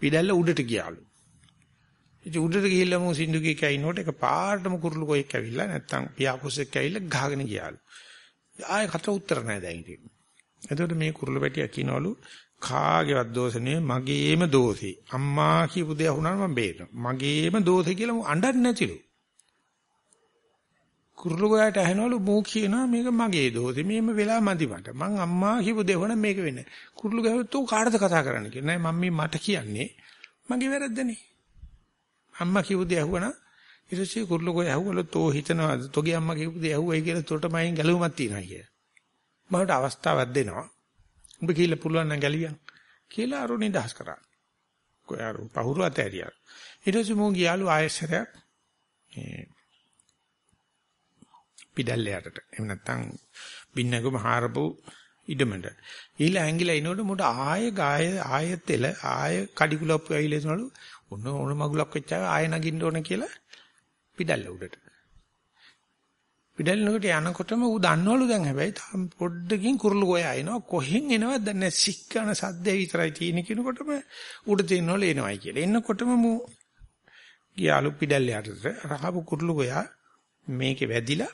පිටැල්ල උඩට ගියාලු. ඉතින් උඩට ගිහිල්ලා මෝ සින්දුකේ කැයිනකොට එක පාරටම කුරුළු කොෙක් ඇවිල්ලා නැත්තම් පියාකුසෙක් ඇවිල්ලා ගහගෙන ගියාලු. ආයෙ කට උත්තර නැහැ දැන් ඉතින්. එතකොට මේ කුරුළු පැටියා කියනවලු කාගේවත් දෝෂ මගේම දෝෂේ. අම්මා කියපු දේ අහුනම මම බේරෙනවා. මගේම දෝෂේ කියලා අඬන්නේ නැතිලු. කුරුළු ගායට ඇහෙනවලු මෝ කියනවා මේක මගේ දෝෂේ. මේම වෙලා මදි මට. මං අම්මා කියපු දේ වුණා මේක වෙන්නේ. කුරුළු ගාවට උ කාටද කතා කරන්න කියලා. නෑ මම මේ මට කියන්නේ මගේ වැරද්දනේ. අම්මා කියපු දේ ඇහුවනම් ඊට පස්සේ කුරුළු ගාය ඇහුවලු තෝ හිතනවාද? තෝගේ අම්මා කියපු දේ ඇහුවයි කියලා තොට මයින් ගැලවුමක් තියනවා කියලා. මට අවස්ථාවක් දෙනවා. උඹ කියලා පුළුවන් නම් ගැලියන් කියලා අරු නිදහස් කරා. කොයාරු පහුරු අතෑරියා. ඊට පස්සේ මෝ ගියාලු ආයෙසරයක් මේ පිටල්ලයටට. එහෙම නැත්නම් බින්නගම හාරපු ඉඩමඩ. ඊළ ඇංගිලා ඉනකොට මුට ආයෙ ගාය ආයෙත් එල ආයෙ කඩිකුලප්පු ඇවිල්ලා එනවලු ඔන්න ඕන මගුලක් වෙච්චා ආයෙ නගින්න ඕන කියලා පිටල්ල උඩට. පිටල්නකට යනකොටම ඌ දන්නවලු දැන් හැබැයි තාම පොඩ්ඩකින් කුරුළු ගෝයා එනවා කොහෙන් එනවද දන්නේ නැහැ සික්කන සද්දේ විතරයි තියෙන කිනකොටම උඩ තියෙනවලු එනවයි කියලා. එන්නකොටම මූ ගියාලු පිටල්ල යටට රහපු කුරුළු ගෝයා මේකේ වැදිලා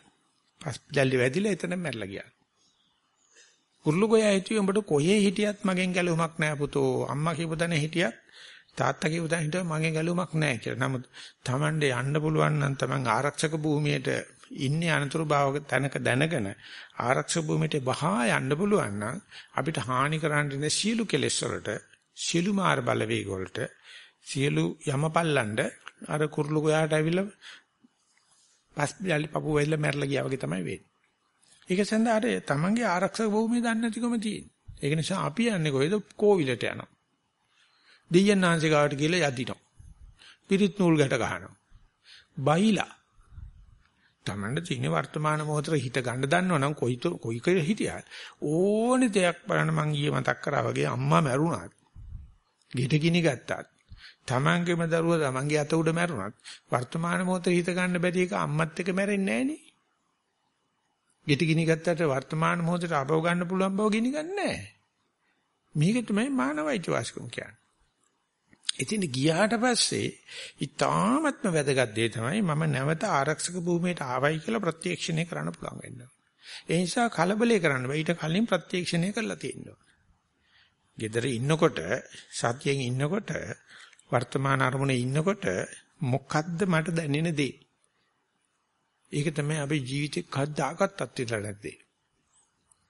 පස් පිටල්ල වැදිලා එතන මැරලා ගියා. කුරුළු ගෝයා හිටියේ උඹට කොහේ හිටියත් මගෙන් ගැලුමක් නැහැ පුතෝ. අම්මා කියපු දන හිටියත් තාත්තා කියපු දන හිටියත් මගෙන් ගැලුමක් නැහැ කියලා. නමුත් Tamande යන්න පුළුවන් නම් Taman ආරක්ෂක භූමියට ඉන්නේ අනතුරු භාවක තැනක දැනගෙන ආරක්ෂක භූමියට බහා යන්න පුළුවන් නම් අපිට හානි කරන්න ඉන්න සියලු කෙලෙස් වලට සියලු මාර බලවේග වලට සියලු යමපල්ලන්ඩ අර කුරුළු ගයාට ඇවිල්ලා පස්පියලි පපුව වෙල්ල මැරලා ගියා වගේ තමයි වෙන්නේ. ඒක සඳහා අර තමන්ගේ ආරක්ෂක භූමිය දන්නේ නැතිකම තියෙන. ඒක නිසා අපි යන්නේ කොහෙද කෝවිලට යනවා. දෙයයන්ාංශිකාවට ගිහලා යදිනවා. පිරිත් නූල් ගැට ගහනවා. බයිලා තමන්න තියෙන වර්තමාන මොහොතේ හිත ගන්න දන්නවනම් කොයි කොයි කර හිටියත් ඕනේ දෙයක් බලන්න මං ඊයේ මතක් කරා වගේ අම්මා මැරුණාත් ගෙට ගිනි ගත්තාත් තමන්ගේම දරුවා තමන්ගේ අත උඩ මැරුණාත් වර්තමාන මොහොතේ හිත ගන්න බැරි එක අම්මත් එක්ක මැරෙන්නේ නැහනේ ගෙට ගිනි ගත්තට වර්තමාන මොහොතේ අපව ගන්න පුළුවන් බව ගිනි ගන්න නැහැ මේක තමයි මානවයිච වාසිකම් කියන්නේ ඉතින් ගියාට පස්සේ ඊටාත්ම වැදගත් දේ තමයි මම නැවත ආරක්ෂක භූමියට ආවයි කියලා ප්‍රත්‍යක්ෂණය කරන්න පුළුවන් වෙන්න. ඒ නිසා කලබලේ කරන්න බෑ. ඊට කලින් ප්‍රත්‍යක්ෂණය කරලා තියෙනවා. gedare ඉන්නකොට සතියෙන් ඉන්නකොට වර්තමාන අරමුණේ ඉන්නකොට මොකද්ද මට දැනෙන දේ? ඒක තමයි අපේ ජීවිතේ කද්දාකත් අත්විඳලා නැත්තේ.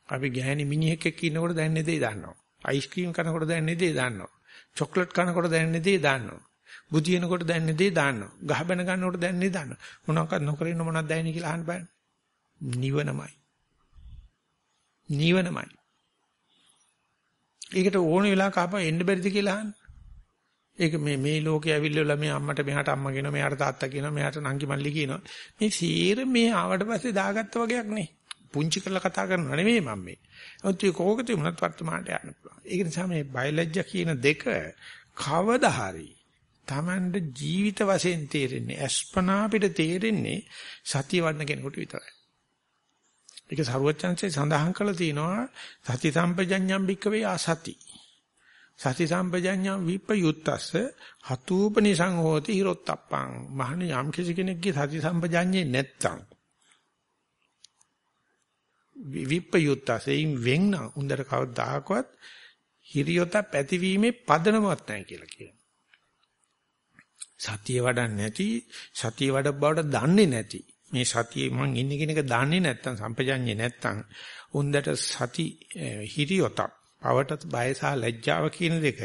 අපි ගෑණි මිනිහෙක් එක්ක ඉන්නකොට දැනෙන දේ දන්නවා. අයිස්ක්‍රීම් කනකොට දැනෙන දේ දන්නවා. චොක්ලට් කනකොට දැනෙන දේ දාන්නවා. බුදිනකොට දැනෙන දේ දාන්නවා. ගහ බැන ගන්නකොට දැනෙන දේ දාන්නවා. මොනවාක්වත් නොකර ඉන්න මොනවද දැනෙන්නේ කියලා අහන්න බෑ. නිවනමයි. නිවනමයි. ඒකට ඕන වෙලාවක ආපහු එන්න බැරිද කියලා අහන්න. ඒක මේ මේ ලෝකේ ඇවිල්ලා මේ අම්මට මෙහාට අම්මා කියනවා මෙහාට තාත්තා කියනවා මෙහාට නංගි මල්ලි කියනවා මේ සීර මේ ආවට පස්සේ දාගත්ත වගේක් නේ පුංචි කරලා කතා කරනව නෙමෙයි මම මේ නමුත් ඒ කෝක තිබුණත් වර්තමානට යන්න පුළුවන්. ඒක නිසා මේ බයලජ්ජා කියන දෙක කවදා හරි Tamande ජීවිත වශයෙන් තේරෙන්නේ අස්පනා අපිට තේරෙන්නේ සතිය වඩන කෙනෙකුට විතරයි. ඒක සරුවචන්සේ සඳහන් කළා තියෙනවා සති සම්පජඤ්ඤම් භික්කවේ ආසති. සති සම්පජඤ්ඤම් විප්පයුත්තස්ස හතූපනිසං හෝති හිරොත්තප්පං මහණ යම් කිසි කෙනෙක්ගේ සති සම්පජඤ්ඤේ නැත්තම් විප්පයුත්තසෙයින් වෙන්න උන්දර කවදාකවත් හිරියොත පැතිවීමේ පදනමක් නැහැ කියලා කියනවා. සතිය වඩන්නේ නැති සතිය වඩ බවට දන්නේ නැති මේ සතියේ මං ඉන්නේ කියන එක දන්නේ නැත්තම් සම්පජඤ්ඤේ නැත්තම් උන්දට සති හිරියොත පවට බය සහ ලැජ්ජාව කියන දෙක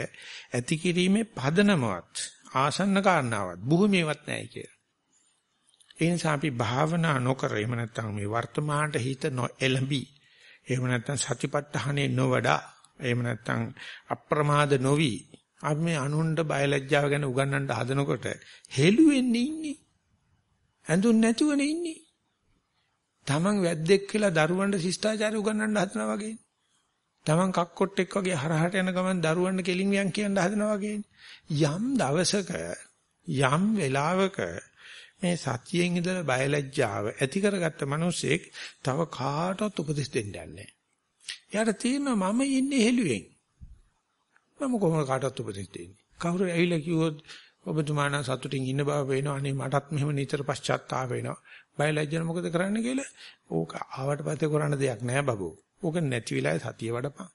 ඇති කිරීමේ පදනමවත් ආසන්න කාරණාවක් භූමියවත් නැහැ කියලා. ඒ නිසා අපි භාවනා නොකර එහෙම නැත්නම් මේ වර්තමානට හිත නොඑළඹි එහෙම නැත්නම් සතිපට්ඨානේ නොවඩා එහෙම නැත්නම් අප්‍රමාද නොවි අපි මේ අනුන්ට බයලජ්ජාව ගැන උගන්වන්න හදනකොට හෙළුවෙන්නේ ඉන්නේ. ඇඳුන් නැතුවනේ ඉන්නේ. Taman වැද්දෙක් කියලා දරුවන්ට ශිෂ්ටාචාරය උගන්වන්න හදනවා වගේ. Taman කක්කොට්ටෙක් වගේ හරහට යන ගමන් දරුවන්ට කෙලින් වියන් කියන්න හදනවා වගේ යම් දවසක යම් වෙලාවක මේ සතියෙන් ඉඳලා බයලජ්ජාව ඇති කරගත්ත මිනිසෙක් තව කාටවත් උපදෙස් දෙන්න යන්නේ එයාට තියෙනවා මම ඉන්නේ හෙළුවෙන්. මම කොහොමද කාටවත් උපදෙස් දෙන්නේ? කවුරු ඇවිල්ලා කිව්වොත් ඔබතුමා නම් සතුටින් ඉන්න බව පේනවා. අනේ මටත් මෙහෙම නිතර පශ්චාත්තාප වෙනවා. බයලජ්ජන මොකද කරන්න කියලා? ඕක ආවට පස්සේ කරන්න දෙයක් නෑ බබෝ. ඕක නැති වෙලාවේ සතිය වඩපන්.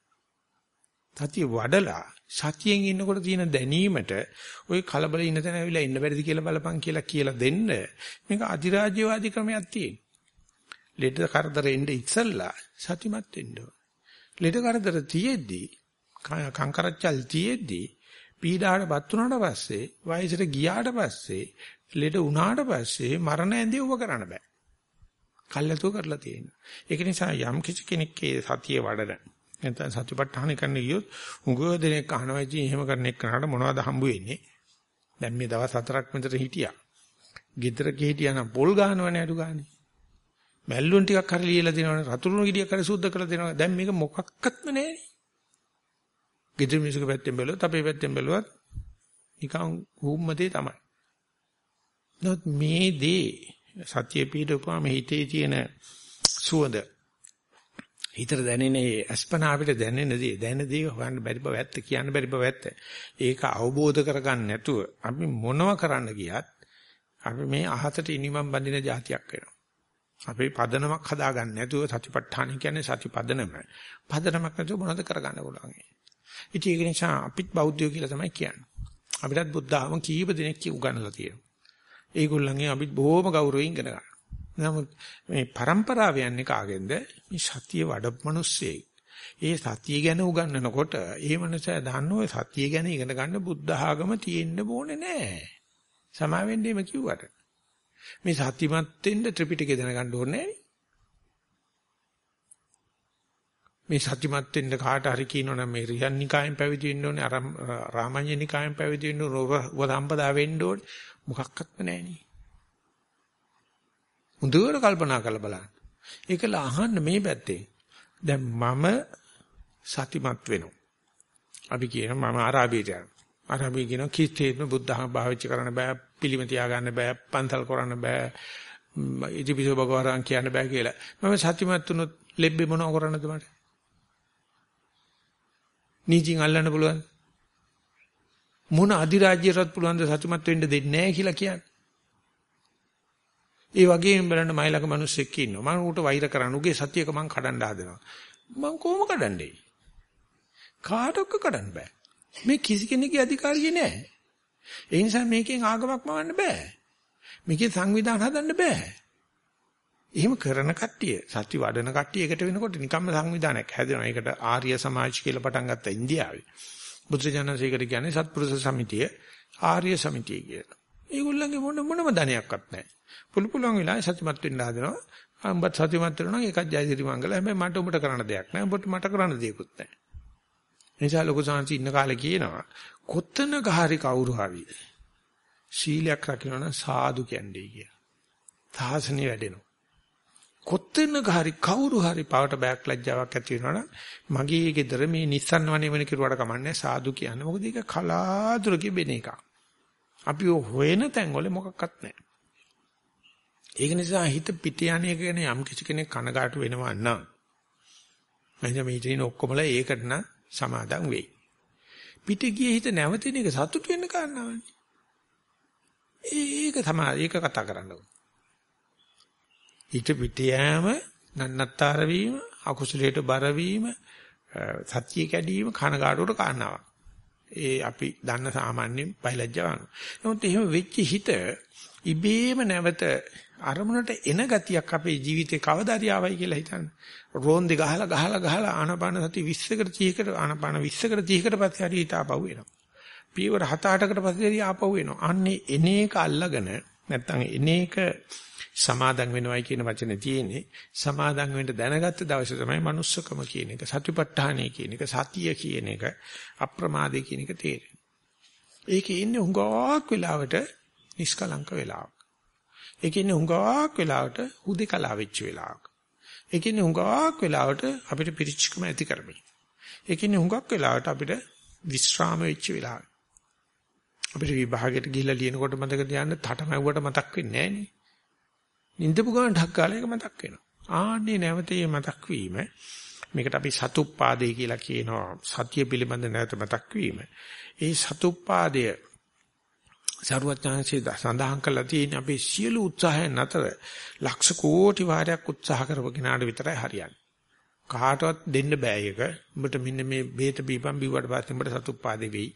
සතිය වඩලා සතියෙන් ඉන්නකොට තියෙන දැනීමට ওই කලබල ඉන්න තැන ඇවිල්ලා ඉන්න බැරිද කියලා බලපන් කියලා කියලා දෙන්න මේක අධිරාජ්‍යවාදී ක්‍රමයක් තියෙනවා. ලෙඩ කරදරෙන්න ඉස්සල්ලා සතිමත් වෙන්න ඕන. ලෙඩ කරදර තියෙද්දි කංකරච්චල් තියෙද්දි පීඩාවටපත් වුණාට පස්සේ වයසට ගියාට පස්සේ ලෙඩ වුණාට පස්සේ මරණ ඇඳේ උව කරන්න බෑ. කල්ැතුව කරලා තියෙනවා. ඒක නිසා යම් කිසි කෙනෙක්ගේ සතිය වඩන නැත්නම් සතිපට්ඨාන කරන්න ගියොත් උගව දෙනෙක් අහනවා ඉතින් එහෙම කරන එක්කනට මොනවද හම්බ වෙන්නේ? දැන් මේ දවස් හතරක් මෙතන හිටියා. ගෙදරක හිටියා නම් පොල් ගන්නවනේ අඩු ගානේ. මැල්ලුන් ටිකක් හරි ලියලා දෙනවනේ රතුරුණු ගෙඩියක් හරි සුද්ධ කරලා දෙනවා. දැන් මේක මොකක්වත්ම නැහැ. ගෙදර මිනිස්සුක පැත්තෙන් බැලුවොත් අපේ පැත්තෙන් බැලුවත් නිකන් හුම්මතේ තමයි. නමුත් මේ දේ සත්‍ය පීඩුපාම හිතේ තියෙන සුවඳ හිතට දැනෙන ඒ අස්පනා අපිට දැනෙන දේ දැනෙන දේ හොයන්න බැරි බව ඇත්ත කියන්න බැරි බව ඇත්ත. ඒක අවබෝධ කරගන්න නැතුව අපි මොනව කරන්න ගියත් අපි මේ අහසට ඉනිමම් බඳින જાතියක් වෙනවා. අපේ පදනමක් හදාගන්න නැතුව සතිපට්ඨාන කියන්නේ සති පදනම. පදනමක් නැතුව මොනවද කරගන්න පුළුවන්. ඉතින් ඒක නිසා අපිත් බෞද්ධයෝ කියලා තමයි කියන්නේ. අපිටත් බුද්ධ ආගම කීප දෙනෙක් උගන්වලා තියෙනවා. ඒගොල්ලන්ගේ අපිත් බොහොම ගෞරවයෙන් ඉගෙන ගන්න. නමුත් මේ પરම්පරාව යන්නේ කාගෙන්ද? මේ සතිය වඩපු මිනිස්සෙක්. ඒ සතිය ගැන උගන්වනකොට ඒ මනුස්සයා දන්නෝ සතිය ගැන ඉගෙන ගන්න බුද්ධ ආගම තියෙන්න ඕනේ නෑ. සමාවෙන්නේම කිව්වට. මේ සත්‍යමත් වෙන්න ත්‍රිපිටකය දැනගන්න ඕනේ මේ සත්‍යමත් වෙන්න කාට හරි කියනවනම් මේ රියන්නිකායෙන් පැවිදි වෙන්න ඕනේ අර රාමඤ්ඤනිකායෙන් පැවිදි වෙන්න ඕනේ වදම්පදා වෙන්න ඕනේ. මොකක්වත්ම නැහැ නේ. හොඳට කල්පනා කරලා බලන්න. ඒකල අහන්න මේ පැත්තේ. දැන් මම සතිමත් වෙනවා. අපි කියනවා මම ආරාබියට යනවා ආරාබිය කියනවා කිසිතේත්ම බුද්ධහම භාවිත කරන්න බෑ පිළිම තියාගන්න බෑ පන්සල් කරන්න බෑ ඉතිපිසෝ භගවරන් කියන්න බෑ කියලා. මම සත්‍යමත් වුණොත් ලෙබ්බේ මොනව කරන්නද මට? නීචින් අල්ලන්න පුළුවන් මොන අධිරාජ්‍යයටත් පුළුවන් ද සත්‍යමත් වෙන්න දෙන්නේ නැහැ කියලා කියන්නේ? ඒ වගේම බලන්න මයිලක මිනිස්සෙක් ඉන්නවා. මම ඌට වෛර කරන්න. උගේ සත්‍යයක මං කඩන්න හදනවා. මං කොහොම කඩන්නේ? කාටවත් කඩන්න බෑ. මේ කිසි කෙනෙකුගේ අධිකාරිය නෑ. ඒ නිසා මේකෙන් ආගමක් මවන්න බෑ. මේකෙන් සංවිධාන හදන්න බෑ. එහෙම කරන කට්ටිය සත්‍ය වඩන කට්ටිය එකට වෙනකොට නිකම්ම සංවිධානයක් හැදෙනවා. ඒකට ආර්ය සමාජ කියලා පටන් ගත්තා ඉන්දියාවේ. බුදුරජාණන්සේකට කියන්නේ සත්පුරුෂ සමිතිය ආර්ය සමිතිය කියලා. ඒගොල්ලන්ගේ මොන මොනම ධනයක්වත් නැහැ. පුළු පුළුවන් වෙලාවේ සත්‍යමත් වෙන්න හදනවා. අම්බත් සත්‍යමත් වෙනවා නම් ඒකත් ජයසිරි මංගල. හැබැයි මට උඹට කරන්න දෙයක් නැහැ. උඹට මට කරන්න දෙයක්වත් නැහැ. එනිසා ලොකු සාංශි ඉන්න කාලේ කියනවා කොතනක හරි කවුරු හරි ශීලයක් රකින්න සාදු කියන්නේ කියලා. සාසනෙ වැඩෙනවා. කොතනක හරි කවුරු හරි පවට බෑක් ලැජ්ජාවක් ඇති වෙනවනම් මගේ ගෙදර මේ නිස්සන් වනේ වෙන කිරුවට කමන්නේ සාදු කියන්නේ. මොකද ඒක කලාතුරකින් වෙන එකක්. අපි හොයන තැන් වල මොකක්වත් නැහැ. ඒක නිසා හිත පිට යන්නේ කියන යම් කිසි කෙනෙක් කනගාටු වෙනවා නම් මම මේ ඉතින් ඔක්කොමලා ඒකට නම් සමාදම් වෙයි. පිට ගියේ හිත නැවතින එක සතුට වෙන්න කාරණාවනේ. ඒක තමයි ඒක කතා කරන්න ඕන. හිත පිට යෑම නන්නත්තර වීම අකුසලයට බර වීම සත්‍ය කැඩීම කනගාටුවට කාරණාවක්. ඒ අපි දන්න සාමාන්‍යයෙන් බයලජ්ජාවන. නමුත් එහෙම වෙච්ච හිත ඉබේම නැවත අරමුණට එන ගතියක් අපේ ජීවිතේ කවදාද ආවයි කියලා හිතන්න. රෝන්දේ ගහලා ගහලා ගහලා ආනපාන සති 20කට 30කට ආනපාන 20කට 30කට පස්සේ හරි හිත ආපහු එනවා. පීවර 7-8කට පස්සේ හරි ආපහු එනවා. අන්නේ එන එක අල්ලගෙන නැත්තම් එන එක සමාදන් වෙනවයි කියන වචනේ තියෙන්නේ. සමාදන් වෙන්න දැනගත්ත දවසේ තමයි manussකම කියන එක, සතිපට්ඨානය කියන එක, සතිය කියන එක, අප්‍රමාදේ කියන එක තේරෙන්නේ. ඒකේ ඉන්නේ හුඟක් වෙලාවට නිෂ්කලංක වෙලාවක්. ඒකේ ඉන්නේ හුඟක් වෙලාවට හුදේකලා වෙච්ච වෙලාවක්. ඒකේ ඉන්නේ හුඟක් වෙලාවට අපිට පිරිච්චකම ඇති කරමින්. ඒකේ ඉන්නේ හුඟක් වෙලාවට අපිට විස්්‍රාම වෙච්ච වෙලාවක්. අපිට විභාගයට ගිහිල්ලා ලියනකොට මතක තියාගන්න තටමැව්වට මතක් වෙන්නේ නැහැ නේ. නින්දපු ගමන් ඩක් කාලයක මතක් වෙනවා. ආන්නේ නැවතේ මතක් වීම මේකට අපි සතුප්පාදේ කියලා කියනවා. සතිය පිළිබඳ නැවත මතක් වීම. ඒ සතුප්පාදය සරුවචාන්සේ සඳහන් කළා තියෙන අපේ සියලු උත්සාහයන් අතර ලක්ෂ කෝටි වාරයක් උත්සාහ කරපගෙනාට විතරයි හරියන්නේ. කාටවත් දෙන්න බෑ ඒක. උඹට මෙන්න මේ බේත බීපම් බිව්වට පස්සේ උඹට සතුප්පාදේ වෙයි.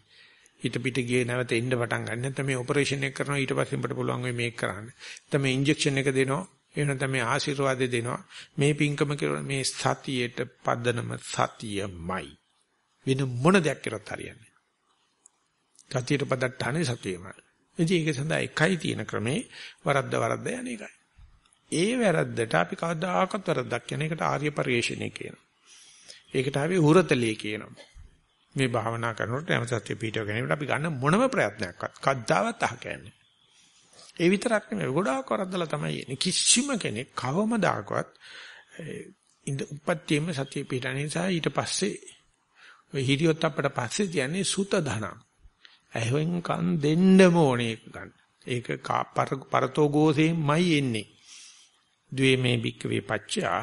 හිත පිට ගියේ නැවත එන්න පටන් ගන්න. නැත්නම් මේ ඔපරේෂන් එක කරනවා ඊට පස්සේ උඹට පුළුවන් වෙයි මේක කරන්න. නැත්නම් මේ ඉන්ජෙක්ෂන් එක දෙනවා. එහෙම නැත්නම් මේ ආශිර්වාදය දෙනවා. මේ පිංකම කියලා මේ සතියේට පදනම සතියමයි. වෙන මොන දෙයක් කරත් හරියන්නේ. සතියට පදට්ටානේ සතියමයි. ඉතින් ඒක සඳහා එකයි තියෙන ක්‍රමේ වරද්ද වරද්ද යන එකයි. ඒ වැරද්දට අපි කවදාකවත් වැරද්දක් කියන එකට ආර්ය පරිශ්‍රණය කියනවා. ඒකට අපි හුරතලිය කියනවා. මේ භාවනා කරනකොට නැම සත්‍ය පිටව ගැනීමට අපි ගන්න මොනම ප්‍රයත්නයක්වත් කද්දාවත් අහ කියන්නේ. ඒ විතරක් නෙමෙයි ගොඩාක් වරද්දලා තමයි එන්නේ. කිසිම කෙනෙක් කවමදාකවත් ඉඳ උපත්තියම සත්‍ය පිටන නිසා ඊට පස්සේ ඔය හිරියොත් අපට පස්සේ කියන්නේ සුත ධනං. ඇහෙන් කන් දෙන්නම ඕනේ ගන්න. ඒක පරතෝ ගෝසෙමයි එන්නේ. ද්වේමේ භික්කවේ පච්චා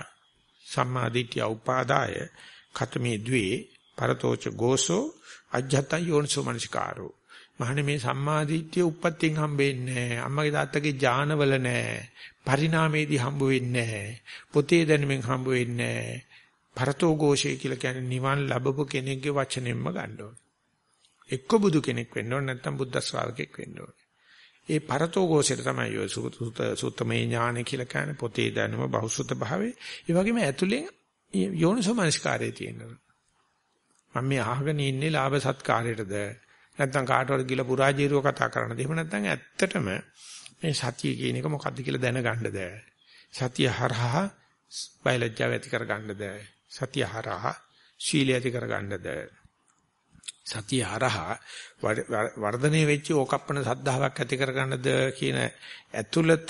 සම්මාදිට්ඨිය උපාදාය ඛතමේ ද්වේ පරතෝච ගෝසෝ අජ්ජතං යෝනිසෝ මනසිකාරෝ. මහණ මේ සම්මාදිට්ඨිය උප්පත්තියෙන් හම්බෙන්නේ නැහැ. අම්මගේ තාත්තගේ ඥානවල නැහැ. පරිණාමයේදී හම්බ වෙන්නේ නැහැ. පොතේ දැනුමින් හම්බ වෙන්නේ නැහැ. පරතෝ ഘോഷය කියලා කියන්නේ නිවන් ලැබපු කෙනෙක්ගේ වචනෙන්ම ගන්න ඕනේ. එක්ක බුදු කෙනෙක් වෙන්න ඕනේ නැත්නම් බුද්ධ ශ්‍රාවකෙක් වෙන්න ඕනේ. ඒ පරතෝ ഘോഷයට තමයි ඔය සුත සුත්තමේ ඥාන කියලා කියන්නේ පොතේ දැනුම බහුසුත භාවේ ඒ වගේම ඇතුලෙන් යෝනිසෝ මනස්කාරයේ තියෙනවා. මම මේ අහගෙන ඉන්නේ ලාභ සත්කාරයටද? නැත්නම් කාටවත් ගිල පුරාජීරුව කතා කරනද එහෙම නැත්නම් ඇත්තටම මේ සතිය කියන එක මොකද්ද කියලා දැනගන්නද? සතිය හරහා බයලජ්ජාව ඇති කරගන්නද? සතිය හරහා ශීලය ඇති කරගන්නද? සතිය හරහා වර්ධනය වෙච්ච ඕකප්පන සද්ධාාවක් ඇති කරගන්නද කියන ඇතුළත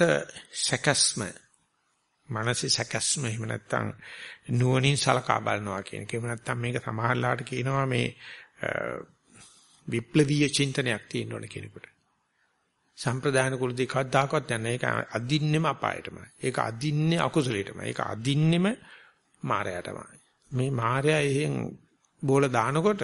සැකස්ම මානසික සැකස්ම එහෙම නැත්නම් නුවණින් සලකා බලනවා කියන එක. එහෙම නැත්නම් මේක සමහරලාට කියනවා මේ විප්ලවීය චින්තනයක් තියෙන්න ඕන කෙනෙකුට. සම්ප්‍රදාන කුල දෙක කද්දාකවත් යන්නේ. ඒක අදින්නෙම අපායටමයි. ඒක අදින්නේ අකුසලයටමයි. ඒක අදින්නෙම මායයටමයි. මේ මායя එහෙන් බෝල දානකොට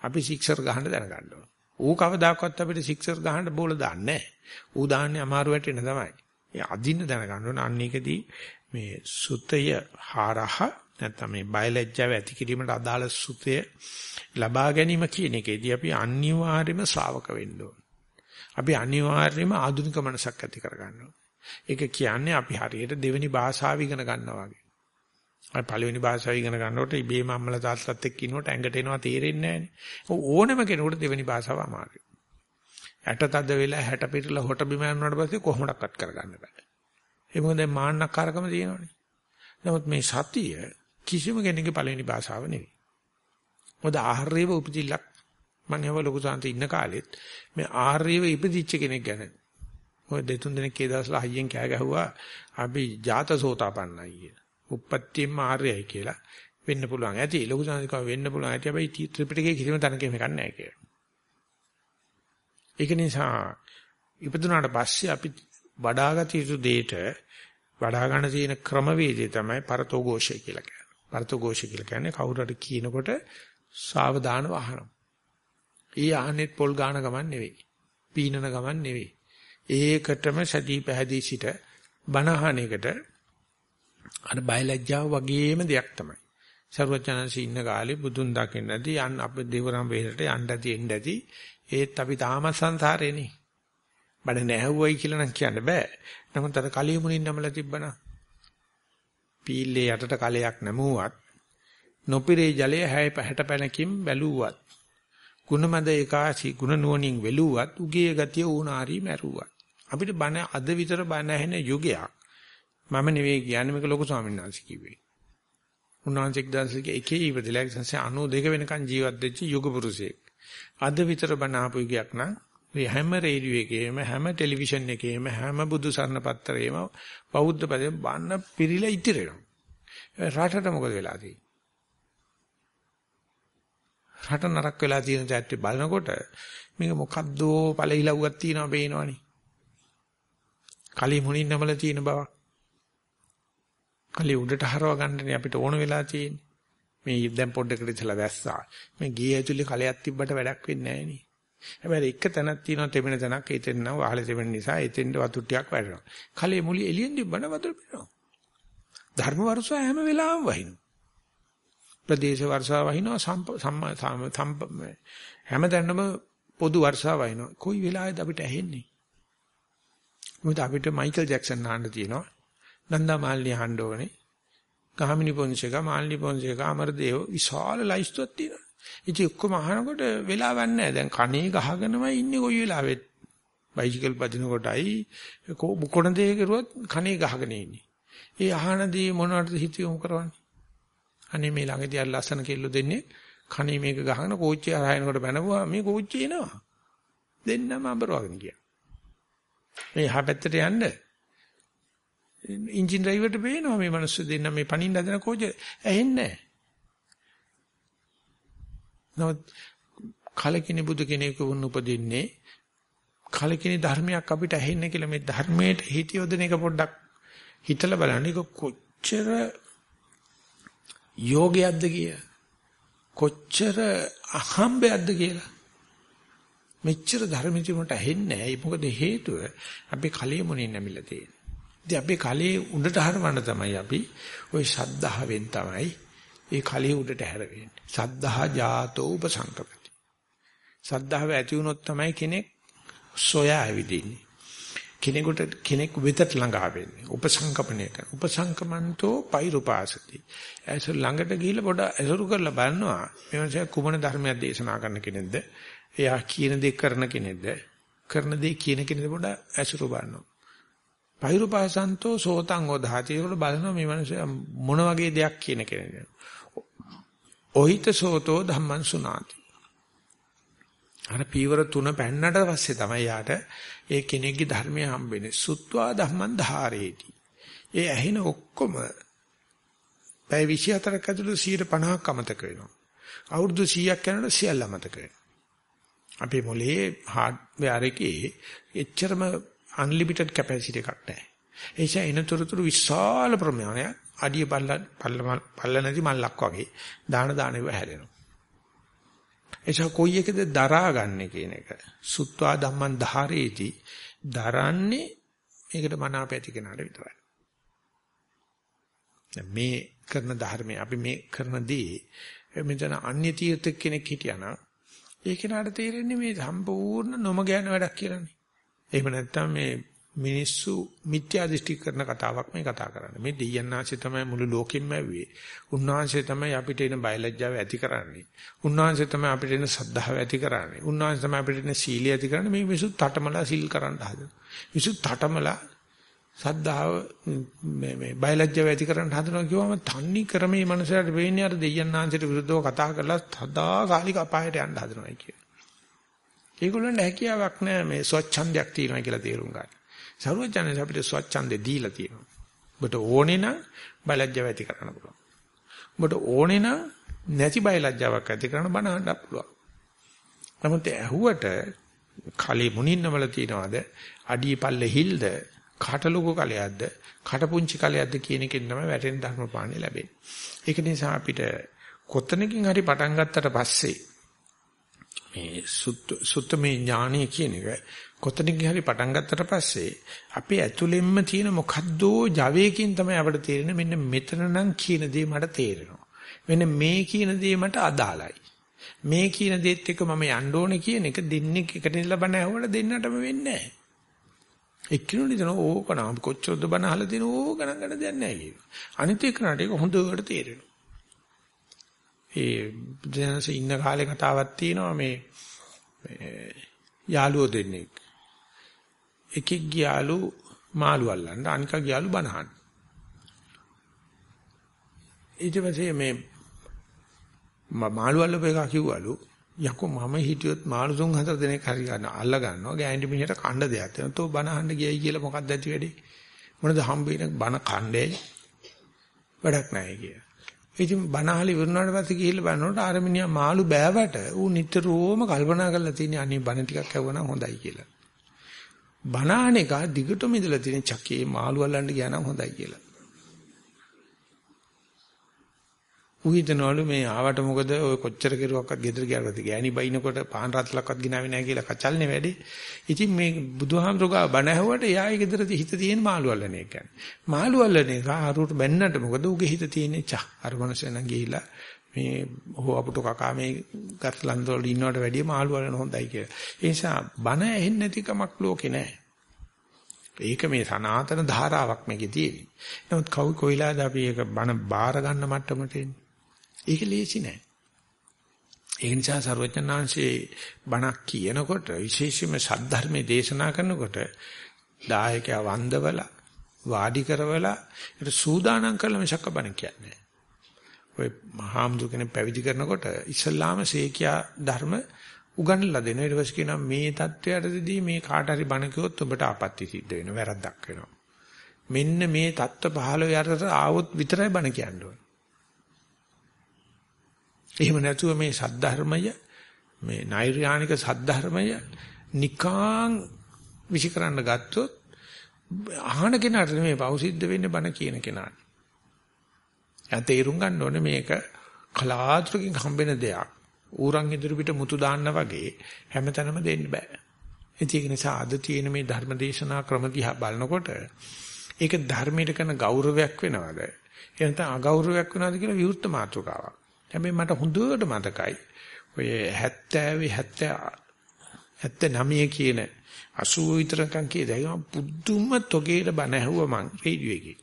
අපි සික්සර් ගහන්න දැනගන්න ඕන. ඌ කවදාකවත් අපිට සික්සර් ගහන්න බෝල දාන්නේ නැහැ. ඌ දාන්නේ අමාරු වැටෙන තමයි. ඒ අදින්න දැනගන්න ඕන. අන්න ඒකදී මේ සුතය හරහ නැත්නම් මේ බයලජ්ජාව ඇති කිරීමට අදාළ සුතය ලබා ගැනීම කියන එකේදී අපි අනිවාර්යයෙන්ම ශ්‍රාවක වෙන්න ඕන. අපි අනිවාර්යයෙන්ම ආධුනික මනසක් ඇති කරගන්න ඕන. ඒක කියන්නේ අපි හරියට දෙවෙනි භාෂාව ඉගෙන ගන්නවා වගේ. අපි පළවෙනි භාෂාව ඉගෙන ගන්නකොට ඉබේම අම්මලා තාත්තලාත් එක්ක ඉන්නකොට ඇඟට එනවා තේරෙන්නේ නැහැ ඕනෙම කෙනෙකුට දෙවෙනි භාෂාව අමාරුයි. ඇට තද වෙලා හැට පිටලා හොට බිම යනවාට පස්සේ කොහොමඩක්වත් කරගන්න බෑ. ඒ මොකද මාන්නක්කාරකම තියෙනවනේ. නමුත් මේ සතිය කිසිම කෙනෙකුගේ පළවෙනි භාෂාව නෙවෙයි. මොකද ආහාරයව උපදිල්ලක් මම හව ලොකු සාන්ත ඉන්න කාලෙත් මේ ආහාරයව ඉපදිච්ච කෙනෙක් ගැන ඔය දෙතුන් දෙනෙක් ඒ දවස්වල හයියෙන් කෑ ගැහුවා අපි ජාතසෝතාපන්නයි කිය. උප්පත්තියම ආර්යයි කියලා වෙන්න පුළුවන්. ඇති ලොකු සාන්තිකව වෙන්න පුළුවන්. ඇති හැබැයි ත්‍රිපිටකයේ කිසිම තැනක මේක නැහැ කියලා. ඒක නිසා ඉපදුනාට පස්සේ අපි වඩාගත යුතු දෙයට වඩා ගන්න තියෙන ක්‍රමවේදය තමයි පරතෝഘോഷය කියලා කියන්නේ. පරතෝഘോഷය කියලා කියන්නේ කවුරුහරි කියනකොට සාවධානව අහනවා. ඒ අහන්නේත් පොල් ගාන ගමන් නෙවෙයි. පීනන ගමන් නෙවෙයි. ඒකටම සැදී පැහැදී සිට බනහණේකට අර බයලජ්ජාව වගේම දෙයක් තමයි. සර්වඥාන්සේ ඉන්න කාලේ බුදුන් දකින්නදී යන් අපේ දේවරම් වේලට යන්න ඇති එන්න ඇති ඒත් අපි තාම සංසාරේනේ. බඩ නැහැවුවයි කියලා නම් කියන්න බෑ. නමුත් අර කලියමුණින් නමලා තිබ්බනා. පීල්ලේ යටට කලයක් නැමුවත් නොපිරේ ජලය 60 පැනකින් බැලුවත් ගුණමද ඒකාසි ගුණ නුවණින් වෙලුවත් උගේ ගතිය ඌනාරි මැරුවත් අපිට බණ අද විතර බණ ඇහෙන යුගයක් මම නෙවෙයි කියන්නේ මේක ලොකු ස්වාමීන් වහන්සේ කිව්වේ. උන්වහන්සේ 1000 එකේ ඉවදලා 92 වෙනකන් ජීවත් වෙච්ච යුග පුරුෂයෙක්. අද විතර බණ ආපු යුගයක් නම් මේ හැම රේඩියෝ එකේම හැම ටෙලිවිෂන් එකේම හැම බුදු සරණ පත්‍රයේම බෞද්ධ පදයෙන් බන්න පිළිලා ඉතිරෙනවා. රටට මොකද වෙලා තියෙන්නේ? රට නරක වෙලා තියෙන තැත්තේ බලනකොට මේක මොකද්දෝ පළහිලව්වක් තියෙනවා පේනවනේ. කලී මුණින් නමල තියෙන බව. කලී උඩට හරව ගන්නනේ අපිට ඕන වෙලා තියෙන්නේ. මේ දැන් පොඩ්ඩකට ඉතලා දැස්සා. මේ ගියේ ඇතුලේ කලයක් තිබ්බට වැඩක් වෙන්නේ නැහැ නේ. හැබැයි එක තැනක් තියෙනවා තෙමෙන තැනක් එතෙන් නම් වහලේ තෙමෙන නිසා එතෙන්ට වතුර ටිකක් වැටෙනවා. කලේ මුලි එළියෙන් තිබ්බන වතුර පිරෙනවා. ධර්ම වර්ෂා හැම වෙලාවෙම වහිනවා. ප්‍රදේශ වර්ෂා වහිනවා සම්ප හැමදැනම පොදු වර්ෂා වහිනවා. කොයි වෙලාවෙද අපිට ඇහෙන්නේ? මොකද අපිට මයිකල් ජැක්සන් අහන්න තියෙනවා. නන්දා මාල්නී අහන්න ඕනේ. ගාමිණී පොන්සේක මාල්නී පොන්සේක අමරදේව විශාල ලයිස්තුවක් තියෙනවා. ඉතින් ඔක්කොම අහනකොට වෙලාවක් නැහැ. දැන් කණේ ගහගෙනමයි ඉන්නේ කොයි වෙලාවෙත්. බයිසිකල් පදින කොටයි කොන දේ කරුවත් කණේ ගහගෙන ඉන්නේ. ඒ අහනදී මොනවටද හිත යොමු කරවන්නේ? අනේ මේ ළඟදී අර ලස්සන කෙල්ල දෙන්නේ කණේ මේක ගහගෙන කෝච්චිය හරහායනකොට බැනපුවා මේ කෝච්චිය එනවා. දෙන්නම අඹරවගෙන ගියා. මේ යහ පැත්තට යන්න එන්ජින් ඩ්‍රයිවර්ට පේනවා මේ මිනිස්සු දෙන්න මේ පණින්න හදන කෝච්චිය ඇහෙන්නේ නැහැ. නමුත් කලකිනි බුදු කෙනෙකු වුණ උපදින්නේ කලකිනි ධර්මයක් අපිට ඇහෙන්නේ කියලා මේ ධර්මයට හිතියොදන එක පොඩ්ඩක් හිතලා බලන්න. ඒක කොච්චර යෝගයක්ද කිය? කොච්චර අහම්බයක්ද කියලා? මෙච්චර ධර්මචිමුට ඇහෙන්නේ නැහැ. මොකද හේතුව? අපි කලිය මොනින් නැමිලා තියෙන්නේ. ඉතින් අපි කලිය උඩට හරවන්න තමයි අපි ওই ශද්ධාවෙන් තමයි ඒ කලිය උඩට හැරෙන්නේ. සද්ධා ජාතෝ උපසංකපති. සද්ධාව ඇති වුණොත් තමයි කෙනෙක් සොයා ඇවිදින්නේ. කෙනෙකුට කෙනෙක් වෙතට ළඟා වෙන්නේ. උපසංකපණය කරන. උපසංකමන්තෝ පෛරුපාසති. ඇස ළඟට ගිහිල්ලා පොඩ ඇසුරු කරලා බලනවා. මේ මනුස්සයා කුමන ධර්මයක් දේශනා කරන කෙනෙක්ද? එයා කියන දේ කරන කෙනෙක්ද? කරන දේ කියන කෙනෙක්ද පොඩ ඇසුරු බලනවා. පෛරුපාසන්තෝ සෝතං ඕධාති. ඒකට බලනවා මේ මනුස්සයා මොන වගේ දෙයක් කියන කෙනෙක්ද? ඔහිත සෝතෝ ධම්මං සුනාති. අර පීවර තුන පැන්නට පස්සේ තමයි යාට ඒ කෙනෙක්ගේ ධර්මය හම්බෙන්නේ. සුත්වා ධම්මං ධාරේති. ඒ ඇහෙන ඔක්කොම පැය 24ක් ඇතුළත 150ක් අමතක වෙනවා. අවුරුදු 100ක් යනකොට සියල්ල අමතක වෙනවා. අපේ මොලේ හાર્ඩ්වෙයාර් එකේ එච්චරම අන්ලිමිටඩ් කැපැසිටි එකක් නැහැ. ඒ නිසා එනතරතුරු විශාල ප්‍රමාණයක් අඩිය පල්ල පල්ල නැති මල්ලක් වගේ දාන දානෙව හැදෙනවා. එචා කොයි එකද දරා ගන්න කියන එක. සුත්වා ධම්මං ධාරේති දරන්නේ මේකට මනාප ඇති කෙනාට විතරයි. මේ කරන ධර්මයේ අපි මේ කරන දේ මෙතන අන්‍ය තීර්ථ කෙනෙක් හිටියානම් ඒ කෙනාට තේරෙන්නේ මේ සම්පූර්ණ නොමග යන වැඩක් කියලානේ. එහෙම නැත්නම් මේ මිනිස්සු මිත්‍යා දෘෂ්ටි කරන කතාවක් මේ කතා කරන්නේ. මේ දෙයයන්ාංශය තමයි මුළු ලෝකෙම ඇව්වේ. උන්වහන්සේ තමයි අපිට එන බයලජ්ජාව ඇති කරන්නේ. උන්වහන්සේ තමයි අපිට එන සද්ධාව ඇති කරන්නේ. උන්වහන්සේ තමයි අපිට එන සීලිය ඇති කරන්නේ. මේ මිනිස්සු තටමලා සිල් කරන්න හදන. මිනිස්සු තටමලා සද්ධාව මේ මේ බයලජ්ජාව ඇති කරන්න හදනවා කිව්වම තන්නේ ක්‍රමේ මනසට වෙන්නේ අර දෙයයන්ාංශයට විරුද්ධව කතා කරලා සදා කාලික අපායට යන්න හදනවා කිය. ඒගොල්ලන්ට හැකියාවක් නැහැ මේ ස්වච්ඡන්දයක් තියෙනවා කියලා තේරුම් ගන්න. සරුවචනස අපිට ස්වච්ඡන්දේ දීලා තියෙනවා. ඔබට ඕනේ නම් බයලජ්ජාව ඇති කරන්න පුළුවන්. ඔබට ඕනේ නම් නැති බයලජ්ජාවක් ඇති කරන්න බණ අහන්න පුළුවන්. නමුත් ඇහුවට කලේ මුනින්නවල තියනවාද අඩිය පල්ලේ හිල්ද කටලුකු කලයක්ද කටපුංචි කලයක්ද කියන එකෙන් තමයි වැටෙන ධර්ම පාණි ලැබෙන්නේ. ඒක නිසා අපිට කොතනකින් හරි පටන් ගත්තට පස්සේ මේ සුත්තමේ ඥානය කියන එක කොතනින් හරි පටන් ගත්තට පස්සේ අපේ ඇතුළෙන්ම තියෙන මොකද්දෝ ජවයකින් තමයි අපිට තේරෙන්නේ මෙන්න මෙතන නම් කියන දේ මට තේරෙනවා. මෙන්න මේ කියන දේ මට අදාළයි. මේ කියන දේත් එක්ක මම යන්න ඕනේ කියන එක දෙන්නේ එකට ලබන ඇහුවල දෙන්නටම වෙන්නේ නැහැ. එක්කිනුනේ දෙන ඕක නම් කොච්චරද බන අහලා දෙන ඕක ගණන් ගන්න දෙයක් නැහැ කියන. අනිත් එක්කනට ඒක හොඳට තේරෙනවා. ඒ දැනස ඉන්න කාලේ කතාවක් තියෙනවා මේ යාළුවෝ දෙන්නෙක්. එකෙක් ගියාලු මාළු අල්ලන්න අනික ගියාලු බනහන්. ඊට පස්සේ මේ මාළු අල්ලපු එක කිව්වලු යකෝ මම හිටියොත් මාළු තුන් හතර දෙනෙක් හරි ගන්න අල්ල ගන්නවා ගෑණි මිනිහට කණ්ඩ දෙයක් තියෙනවා. තෝ බනහන්න ගියයි කියලා මොකක්ද ඇති වෙන්නේ? මොනද හම්බෙන්නේ බන කණ්ඩේ වැඩක් නැහැ කියලා. ඉතින් බනහලි වුණාට පස්සේ ගිහිල්ලා බලනකොට අර මිනිහා මාළු බෑවට ඌ නිතරම කල්පනා කරලා තියෙන අනේ බන ටිකක් ඇවුවනම් හොඳයි කියලා. බනහන එක දිගටම ඉඳලා තියෙන චක්කේ මාළු අල්ලන්න ගියා නම් හොඳයි කියලා. ඌ හිතනවලු මේ ආවට මොකද ඔය කොච්චර කෙරුවක්වත් ගෙදර ගියාට ගෑණි බයිනකොට පාන් රත්ලක්වත් ගිනාවේ නැහැ කියලා කචල්නේ වැඩි. ඉතින් මේ බුදුහාමුදුරුගා බණ ඇහුවට එයාගේ ගෙදර හිත තියෙන මාළු අල්ලන එක කියන්නේ. මාළු අල්ලන එක ආරුවට බැන්නට මොකද ඌගේ හිත තියෙන්නේ චා. අර මනුස්සයා නම් ගිහිලා මේ හො අපුට කකා මේ ගස්ලන්දවල ඉන්නවට වැඩිය මාළු අල්ලන හොඳයි කියලා. ඒ නිසා බණ ඇහෙන්නේ නැති කමක් ලෝකේ නැහැ. ඒක මේ සනාතන ධාරාවක් මේකේ තියෙන්නේ. නමුත් කවි කොයිලාද අපි ඒක බණ බාර ගන්න මට්ටමට එන්නේ. ඒක ලේසි නෑ. ඒ නිසා සර්වඥාන්සේ බණක් කියනකොට විශේෂයෙන්ම සද්ධර්මයේ දේශනා කරනකොට දායකයා වන්දවලා වාඩි කරවලා ඒක සූදානම් කරලා මිසක් බණ කියන්නේ. ඔය මහාමුදු කෙනෙක් පැවිදි කරනකොට ඉස්ලාම සේකියා ධර්ම උගන්වලා දෙනවා. ඊට පස්සේ කියනවා මේ தත්වයටදී මේ කාට හරි බණ කිව්වොත් ඔබට ආපත්‍ය සිද්ධ වෙනවා. වැරද්දක් වෙනවා. මෙන්න මේ தත්ත්ව 15 යටට ආවොත් විතරයි බණ කියන්න ඕනේ. එහෙම නැතුව මේ සද්ධර්මය මේ නෛර්යානික සද්ධර්මය නිකාං විශ්කරන්න ගත්තොත් අහන කෙනාට නෙමෙයි පෞසිද්ධ වෙන්නේ බණ කියන කෙනාට. එයා තේරුම් ගන්න ඕනේ මේක කලාතුරකින් හම්බෙන දෙයක්. ඌරන් ඉදිරි පිට මුතු දාන්න වගේ හැමතැනම දෙන්න බෑ. ඒක නිසා අද තියෙන මේ ධර්ම දේශනා ක්‍රම දිහා බලනකොට ඒක ධර්මයට කරන ගෞරවයක් වෙනවද? එහෙනම් අගෞරවයක් වෙනවද කියලා විවෘත මාතෘකාවක්. හැබැයි මට හොඳට මතකයි ඔය 70 70 79 කියන 80 විතරකම් කියදයි පුදුම තොගේට බණ ඇහුවා මං රේඩියෝ එකේ.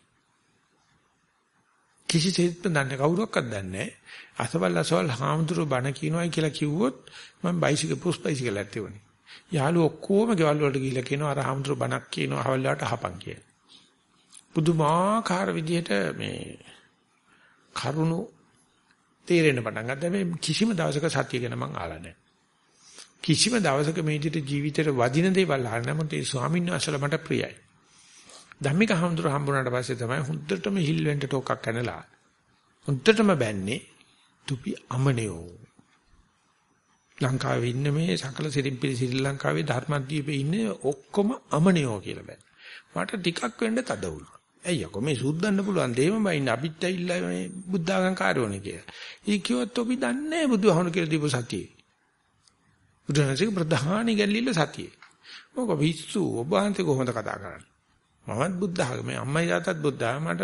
කිසිසේත් දන්නේ කවුරක්වත් දන්නේ නැහැ. අසවල් අසවල් හාමුදුරු බණ කියනවායි කියලා කිව්වොත් මම බයිසිකල් පුස් බයිසිකල් ඇත්තේවනේ. යාළු ඔක්කොම ගෙවල් වලට ගිහිල්ලා කියනවා අර හාමුදුරු බණක් කියනවා අවල් වලට අහපන් කියලා. පුදුමාකාර විදිහට මේ කරුණු තේරෙන්න පටන් ගත්තා. මේ කිසිම දවසක සත්‍ය ගැන මං අහලා නැහැ. කිසිම දවසක මේ විදිහට ජීවිතේට වදින දේවල් අහලා නැහැ. මොකද ඒ ස්වාමීන් වහන්සේලා මට ප්‍රියයි. ධම්මික හඳුර හම්බුනාට පස්සේ තමයි හුද්දටම හිල් වෙන්න ටෝකක් කනලා. හුද්දටම බැන්නේ තුපි අමනියෝ. ලංකාවේ ඉන්න මේ සකල සිරිම්පිලි ශ්‍රී ලංකාවේ ධර්මද්වීපේ ඉන්නේ ඔක්කොම අමනියෝ කියලා බෑ. මට ටිකක් වෙන්න තද වුණා. ඇයි යකෝ මේ සුද්දන්න පුළුවන් දෙයම බයින්න අපිත් ඇවිල්ලා මේ බුද්ධාගම් කාර්යෝනේ කියලා. ඊ කිව්වොත් අපි දන්නේ නැහැ බුදුහමන කියලා දීපු සතියේ. බුදුහමනගේ ප්‍රධානි ගැල්ලිල්ල සතියේ. මොකද පිස්සු ඔබ වහන්සේ කොහොමද කතා කරන්නේ? මමත් බුද්ධාගමේ අම්මයි තාත්තත් බුද්ධාගම මට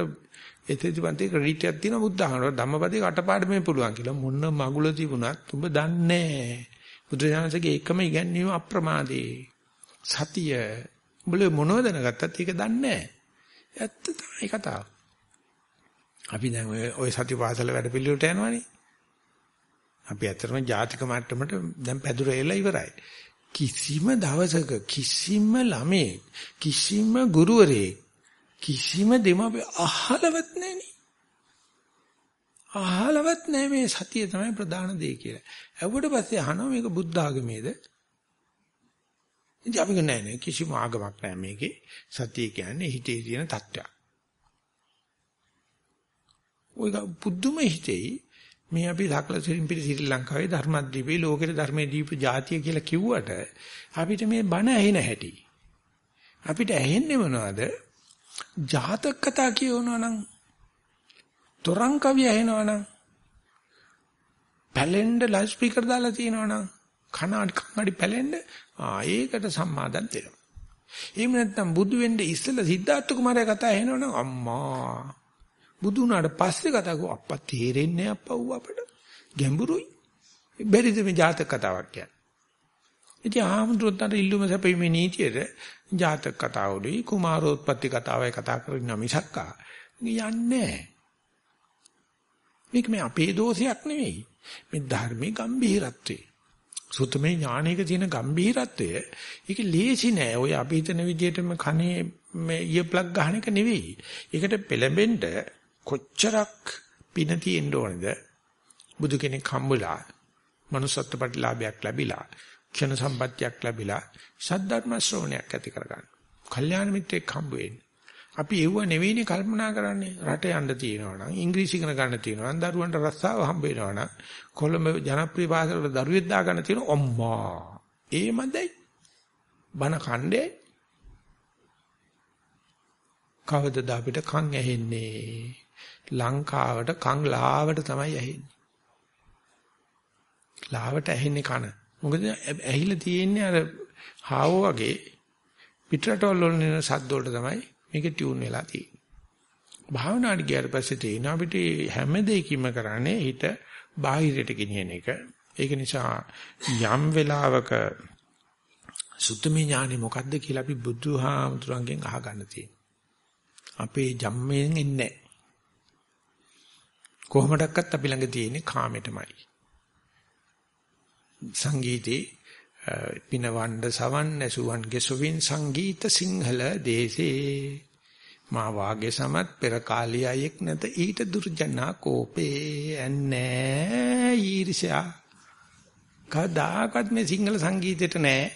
එතෙදි පන්ති ක්‍රෙඩිට් එකක් තියෙනවා බුද්ධාගමට ධම්මපදේ කටපාඩමේ පුළුවන් කියලා මොන මගුල තිබුණත් ඔබ දන්නේ නැහැ. බුදුහමනගේ එකම ඉගැන්වීම අප්‍රමාදේ. සතිය. උඹල මොනවද දැනගත්තත් ඒක දන්නේ නැහැ. ඇත්ත තමයි කතාව. අපි දැන් ඔය ඔය සතිපාසල වැඩ පිළිවෙලට යනවනේ. අපි ඇත්තටම ජාතික මට්ටමට දැන් පැදුර එලා ඉවරයි. කිසිම දවසක කිසිම ළමේ කිසිම ගුරුවරේ කිසිම දෙමාපිය අහලවත් නැණි. අහලවත් නැහැ මේ සතිය තමයි ප්‍රධාන දේ කියලා. ඇව්වට පස්සේ අහනවා මේක බුද්ධ ආගමේද? ඉතින් අපි කියන්නේ නෑ කිසිම ආගමක් නෑ මේකේ. සතිය කියන්නේ හිතේ තියෙන தත්වයක්. ඔය පුදුම හිතේ මේ අපි සකල සිරිම්පිරි ශ්‍රී ලංකාවේ ධර්මද්වීපේ ලෝකෙට ධර්මයේ දීප જાතිය කියලා කිව්වට අපිට මේ බණ ඇහෙන හැටි. අපිට ඇහෙන්නේ මොනවද? ජාතක කතා කියවනවනම් තොරන් කවිය ඇහෙනවනම් පැලෙන්ඩ ලයිව් ස්පීකර් දාලා තියෙනවනම් කනාඩි කනාඩි පැලෙන්න ආ ඒකට සම්මාදන් දෙනවා. එහෙම නැත්නම් බුදු වෙන්න ඉස්සෙල්ලා සිද්ධාර්ථ කුමාරයා කතා ඇහෙනවනම් අම්මා බුදු වුණාට පස්සේ කතා කරෝ අප්පා තේරෙන්නේ අප්පා ඌ අපට ගැඹුරුයි. බැරිද මේ ජාතක කතාවක් කියන්නේ. ඉතින් ආමුද්‍රොත්තන්ට ඉල්ලුම සැපීමේ නීතියට ජාතක කතාවලුයි කුමාරෝත්පත්ති කතාවයි කතා කරගෙන මිසක්කා යන්නේ මේක මේ අපේ දෝෂයක් නෙවෙයි. මේ ධර්මයේ ගම්භීරත්වය. සුතමේ ඥානයක තියෙන ගම්භීරත්වය ඒක ලේසි නෑ. ඔය අපි හිතන විදිහටම කනේ මේ ඊය ප්ලග් ගන්න එක නෙවෙයි. ඒකට පෙළඹෙන්න කොච්චරක් පින තියෙන්න ඕනද? බුදු කෙනෙක් හම්බුලා manussත්ව ප්‍රතිලාභයක් ලැබිලා ක්ෂණ සම්පත්තියක් ලැබිලා සද්ධර්ම ශ්‍රවණයක් ඇති කරගන්න. කල්යාණ මිත්‍රෙක් හම්බ වෙන්න. අපි එව්ව නෙවෙයිනේ කල්පනා කරන්නේ. රට යන්න තියෙනවා නම් ඉංග්‍රීසි ඉගෙන ගන්න තියෙනවා නම් දරුවන්ට රස්සාව හම්බ වෙනවා නම් කොළඹ ජනප්‍රිය පාසලට දරුවෙක් දාගන්න තියෙනවා අම්මා. ඒ මදයි. බන කණ්ඩේ කවදද අපිට කන් ඇහෙන්නේ? ලංකාවට කන් ලාවට තමයි ඇහෙන්නේ. ලාවට ඇහෙන්නේ කන. මොකද ඇහිලා තියෙන්නේ අර හාව වගේ පිටරටවල වල නෙන සද්ද වලට තමයි මේක ටියුන් වෙලා තියෙන්නේ. භාවනාවට ගියාට පස්සේ තේින අපිට හැම දෙයකින්ම කරන්නේ හිත බාහිරට ගෙනියන එක. ඒක නිසා යම් වෙලාවක සුත්තමේ ඥානෙ මොකද්ද කියලා අපි බුදුහාමුදුරන්ගෙන් අහගන්න තියෙනවා. අපේ ජම්මයෙන් එන්නේ කොහොමඩක්වත් අපි ළඟ තියෙන්නේ කාමෙටමයි. සංගීතේ පිනවණ්ඩ සවන් නැසුවන්ගේ සුවින් සංගීත සිංහල දේශේ. මා වාගේ සමත් පෙර කාලියයෙක් නැත ඊට දුර්ජනා කෝපේ ඇන්නේ ඊර්ෂ්‍යා. කදාකත් මේ සිංහල සංගීතෙට නෑ.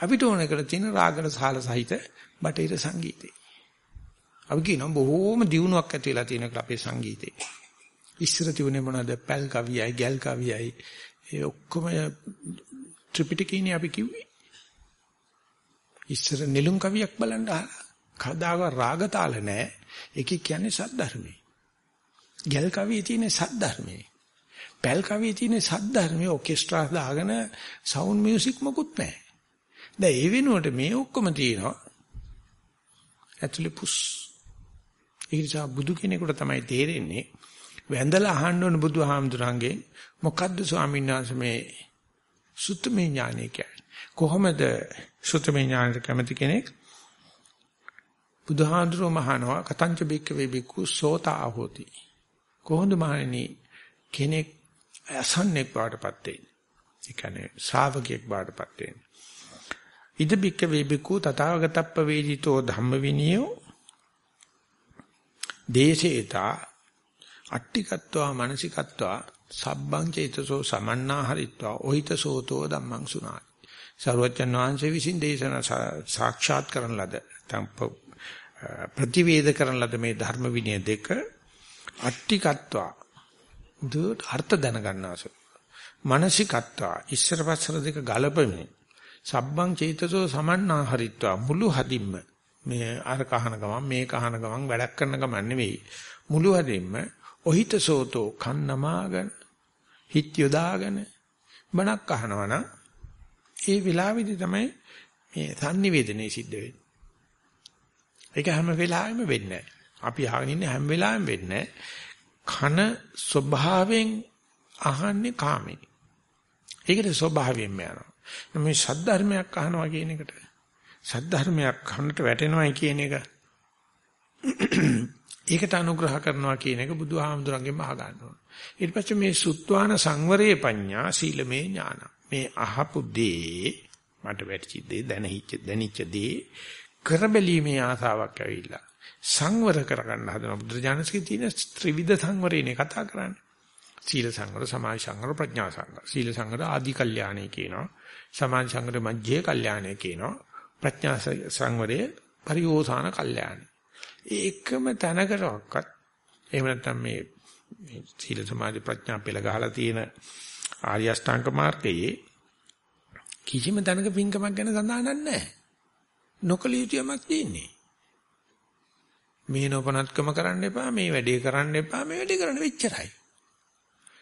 අපිට ඕන කරලා තියෙන රාගන සාල සහිත බටහිර සංගීතේ. අපි කියනවා බොහෝම දියුණුවක් ඇති වෙලා තියෙන අපේ සංගීතේ. ඉස්සර තිබුණේ මොනවද පැල් කවියයි ගැල් කවියයි ඒ ඔක්කොම ත්‍රිපිටකේනේ අපි කිව්වේ. ඉස්සර නෙළුම් කවියක් බලන්න අහලා කවදාක රාගතාල නැහැ. ඒකේ කියන්නේ සද්ධර්මයේ. ගැල් කවියේ තියෙන සද්ධර්මයේ. පැල් කවියේ තියෙන සද්ධර්මයේ ඔකෙස්ට්‍රා දාගෙන සවුන්ඩ් මියුසික් මොකුත් නැහැ. දැන් ඒ වෙනුවට මේ ඔක්කොම තියෙනවා. ඇතුලේ පුස්. ඒ නිසා බුදු කෙනෙකුට තමයි තේරෙන්නේ වැඳලා අහන්න ඕන බුදුහාමුදුරන්ගේ මොකද්ද ස්වාමීන් වහන්සේ මේ සුත්තමේ ඥානය කියන්නේ? කොහොමද සුත්තමේ ඥානට කැමති කෙනෙක්? බුදුහාඳුරෝ මහනවා කතංච බික්ක වේ බික්කු සෝතා හෝති කොහොමද මහණෙනි කෙනෙක් අසන්නෙක් බාටපත් වෙන්නේ ඒ කියන්නේ ශ්‍රාවකයෙක් බාටපත් වෙන්නේ ඉද බික්ක වේ බික්කු තථාගතප්ප වේදිතෝ ධම්ම විනියෝ දේශේතා අට්ටිකත්වා මානසිකත්වා සබ්බං චේතසෝ සමන්නා හරිත්වා ඔහිතසෝතෝ ධම්මං සුනාති. සර්වජන් වහන්සේ විසින් දේශන සාක්ෂාත් කරන ලද ප්‍රතිවේද කරන ලද මේ ධර්ම විනය දෙක අට්ටිකත්වා දුට අර්ථ දැනගන්නාසු. මානසිකත්වා ඉස්සර පස්සර දෙක ගලපමින් සබ්බං චේතසෝ සමන්නා හරිත්වා මුළු හදින්ම මේ අර කහන ගමන් මේ කහන ගමන් වැඩක් කරන ගමන් නෙවෙයි මුළු හදින්ම ඔහිත සෝතෝ කන්නමාගෙන හිත යොදාගෙන බණක් අහනවනම් ඒ වෙලාවේදී තමයි මේ sannivedanaye සිද්ධ වෙන්නේ. ඒක හැම වෙලාවෙම වෙන්නේ අපි අහගෙන ඉන්නේ හැම වෙලාවෙම වෙන්නේ කන ස්වභාවයෙන් අහන්නේ කාමේ. ඒකට ස්වභාවයෙන්ම යනවා. මේ සද්ධර්මයක් අහනවා කියන එකට සද්ධර්මයක් කනට වැටෙනවයි කියන එක ඒකට අනුග්‍රහ කරනවා කියන එක බුදුහාමුදුරන්ගෙන් අහ ගන්න ඕන. ඊට පස්සේ මේ සුත්වාන සංවරයේ පඤ්ඤා සීලමේ ඥාන. මේ අහපු දේ මට වැටිච්ච දේ දැනහිච්ච දැනිච්ච දේ කරබැලීමේ ආසාවක් ඇවිල්ලා සංවර කරගන්න හදන බුදුරජාණන්සේ තියෙන ත්‍රිවිධ සංවරේනේ කතා කරන්නේ. සීල සංවර, සමාධි සංවර, ප්‍රඥා සංවර. සීල සංවර ආදි කල්යාණේ කියනවා. සමාධි සංවර මධ්‍යේ කල්යාණේ කියනවා. ප්‍රඥා සංවරයේ පරිෝසాన කල්යාණේ. ඒකම තැනකටවත් එහෙම නැත්නම් මේ සීල සමාධි ප්‍රඥා පෙළ ගහලා තියෙන ආර්ය අෂ්ටාංග මාර්ගයේ කිසිම තැනක පින්කමක් ගැන සඳහන් නැහැ. නොකල යුතුයමක් තියෙන්නේ. මේ නොපනත්කම කරන්න එපා, මේ වැඩේ කරන්න එපා, මේ වැඩේ කරන්න වෙච්චරයි.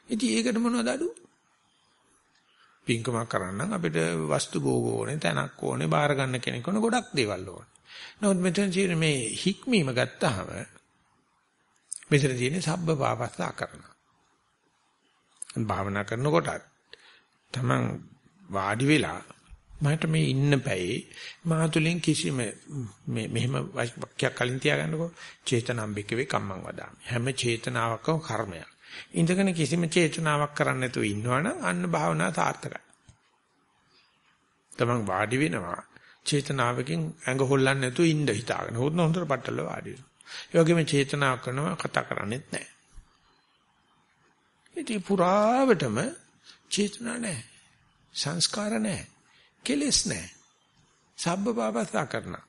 ඉතින් ඒකට මොනවද අඩු? පින්කමක් කරන්න අපිට වස්තු භෝග ඕනේ, තැනක් ඕනේ, බාර ගන්න කෙනෙක් ඕනේ, ගොඩක් දේවල් ඕනේ. නමුත් මෙතන තියෙන මේ හික්මීම ගත්තාම මෙතන තියෙන්නේ සබ්බ පාපස්සා කරන. භාවනා කරනකොට තමන් වාඩි වෙලා මට මේ ඉන්න පැයේ මාතුලින් කිසිම මේ මෙහෙම වාක්‍යයක් කලින් තියාගන්නකෝ. චේතනම්බික වේ කම්මං වදාමි. හැම චේතනාවකම කර්මයක්. ඉඳගෙන කිසිම චේතනාවක් කරන්නේ නැතුව ඉන්නවනම් අන්න භාවනාව සාර්ථකයි. තමන් වාඩි වෙනවා. චේතනාවකින් ඇඟ හොල්ලන්නේ නැතුව ඉන්න හිතාගෙන හොඳ හොඳට පట్టල වාඩි වෙනවා ඒ වගේම චේතනාවක් කරනවා කතා කරන්නේත් නැහැ ඉතින් පුරාවටම චේතනා නැහැ සංස්කාර නැහැ කෙලස් නැහැ. සබ්බ පාපස්සා කරනවා.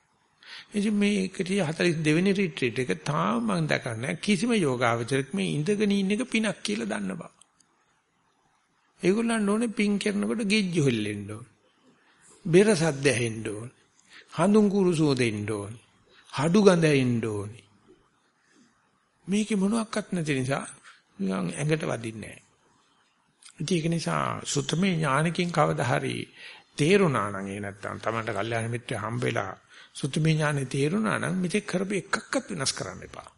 ඉතින් මේ 142 වෙනි රිට්‍රීට් එක තාම මම දැකන්නේ කිසිම යෝගාවචරයක් මේ ඉඳගෙන ඉන්න එක පිනක් කියලා දන්න බා. ඒගොල්ලන් ඕනේ පින් කරනකොට ගෙජ්ජි හොල්ලෙන්න ඕන. බෙර සද්ද ඇහෙන්න ඕන. හඳුන් කුරුසෝ දෙන්න ඕන. හඩු ගඳ එන්න ඕන. මේකේ මොනවත් නැති නිසා නිකන් ඇඟට වදින්නේ නැහැ. ඒක නිසා සුත්තමේ ඥානකින් කවදා හරි තේරුණා නම් ඒ නැත්තම් Tamanට කල්යාණ මිත්‍රය හම්බ වෙලා සුතුමි ඥානෙ තේරුණා නම් මෙතෙක් කරපු එකක්වත් වෙනස් කරන්න එපා.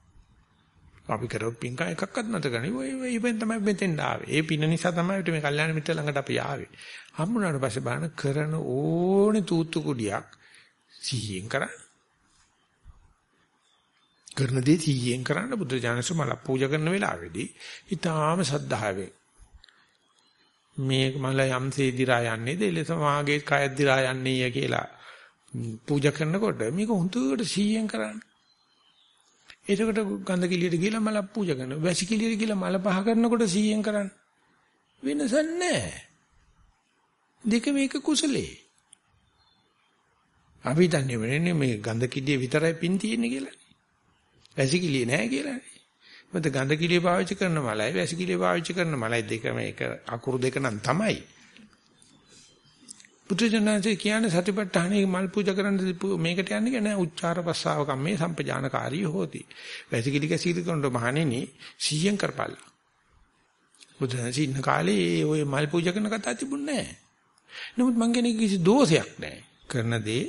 අපි කරපු පින්කම් එකක්වත් නැත ගනි. ඔය ඉවෙන් තමයි මෙතෙන් ආවේ. ඒ පින නිසා තමයි මේ කල්යාණ මිත්‍ර ළඟට අපි ආවේ. හම්බුනාට පස්සේ බලන කරන ඕනේ තූත්තු කුඩියක් සිහියෙන් කරන්න. කරන දේ සිහියෙන් කරන්න බුද්ධ ඥානසු මල පූජා කරන වෙලාවේදී ඊටාම සද්ධාවෙන් මේ මල යම්සේ දිරා යන්නේද එලෙස මාගේ කයත් දිරා යන්නේය කියලා පූජා කරනකොට මේක හොඳට සීයෙන් කරන්න. එතකොට ගන්ධ කිලියට ගිහලා මල පූජා කරනවා. වැසි කිලියට ගිහලා මල පහ කරනකොට සීයෙන් කරන්න. වෙනසක් නැහැ. දෙක මේක කුසලේ. අපි දන්නේ වෙන්නේ මේ ගන්ධ කිලිය විතරයි පින් තියෙන්නේ කියලා. වැසි කිලිය නැහැ කියලානේ. මොකද ගඳ කිලිය පාවිච්චි කරන මලයි වැසි කිලිය පාවිච්චි කරන මලයි දෙකම එක අකුරු දෙක නම් තමයි. පුදුජනන්සේ කියන්නේ සතිපට්ඨානේ මල් පූජා කරන්න මේකට යන්නේ නෑ උච්චාර පස්සාව කම්මේ සම්පජානකාරී හෝති. වැසි කිලි කැසීද කරනකොට මහණෙනි 100න් කරපල්ලා. බුදුන්සේ ඉන්න කාලේ ওই මල් පූජා කරන කතාව තිබුණේ නෑ. නමුත් මං කියන්නේ කිසි දෝෂයක් නෑ. කරන දේ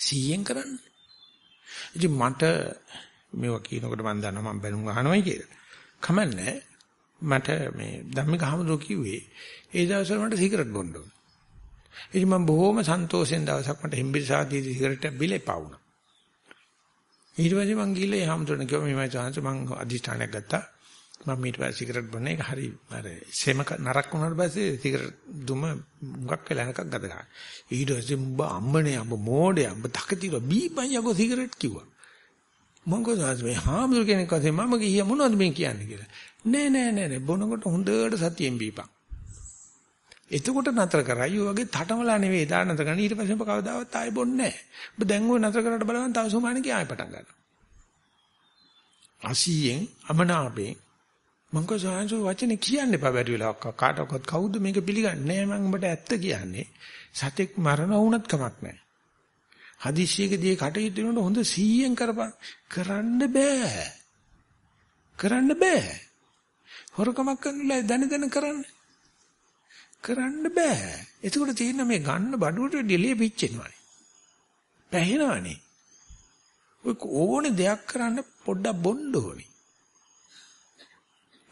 100න් කරන්න. ඉතින් මට මේවා කියනකොට මම දන්නවා මම බැලුම් අහනවයි කියලා. කමන්නේ මට මේ ධම්මික හමුදෝ කිව්වේ ඒ දවස්වල මට සිගරට් බොන්න ඕන. ඉතින් මම බොහොම සන්තෝෂෙන් දවසක් මට හෙම්බිරිසාදී සිගරට් එක බිලේ පාවුණා. ඊට පස්සේ මං ගිහලා ඒ හමුදුරන කිව්වා මේ මම chance මං අදිෂ්ඨානයක් ගත්තා. මම ඊට පස්සේ සිගරට් බොන්න එක හරි අර සෙම නරක් වුණාට පස්සේ සිගරට් දුම මුගක් වෙලා යනකක් ගත ගන්න. ඊට පස්සේ උඹ අම්මනේ උඹ මෝඩේ උඹ තකතිර බීපන් යකෝ සිගරට් කිව්වා. මම කොහොමද මේ හාමුදුර කෙනෙක් වශයෙන් මම ගියා මොනවද මේ කියන්නේ කියලා. නෑ නෑ නෑ නෑ බොනකොට හොඳට සතියෙන් බීපන්. එතකොට නතර කරයි ඔය වගේ තටමලා නෙවෙයි දා නතර කරන ඊට පස්සේ ඔබ කවදාවත් ආයෙ බොන්නේ නෑ. ඔබ දැන් ඔය නතර කරලා බලන්න තව සුමානකේ ආයෙ පටන් ගන්නවා. අසියෙන් අමනාපේ මං කොහොමද වචනේ කියන්න එපා බැරි වෙලාවක කාටවත් කවුද මේක පිළිගන්නේ නෑ මම ඔබට ඇත්ත කියන්නේ. සතෙක් මරණ වුණත් කමක් නෑ. හදිස්සියකදී කටයුතු වෙනකොට හොඳ 100ෙන් කරපන්. කරන්න බෑ. කරන්න බෑ. හොරකමක් කරන්නලා දැන දැන කරන්න. කරන්න බෑ. එතකොට තියෙන මේ ගන්න බඩුවට ඩෙලිය පිච්චෙනවානේ. පැහැෙනවානේ. ඔය ඕනේ දෙයක් කරන්න පොඩ්ඩක් බොන්න ඕනේ.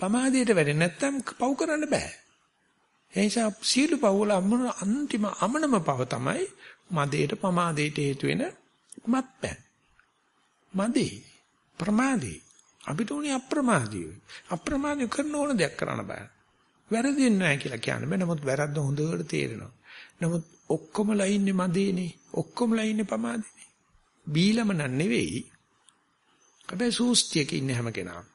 පමාදයට වැඩෙන්නේ නැත්තම් පව් කරන්න බෑ. ඒ නිසා සීල පවුල අන්තිම අමනම පව තමයි මදේට පමාදේට හේතු වෙන මත්පැන්. මදේ ප්‍රමාදේ අපිට උනේ අප්‍රමාදී. අප්‍රමාදී කරන ඕන දෙයක් කරන්න බෑ. වැරදින්නේ නැහැ කියලා කියන්න බෑ. නමුත් වැරද්ද හොඳට තේරෙනවා. නමුත් ඔක්කොමලා ඉන්නේ මදේනේ. ඔක්කොමලා ඉන්නේ පමාදේනේ. බීලම නන් නෙවෙයි. හැබැයි සූස්තියක ඉන්නේ හැම කෙනාම.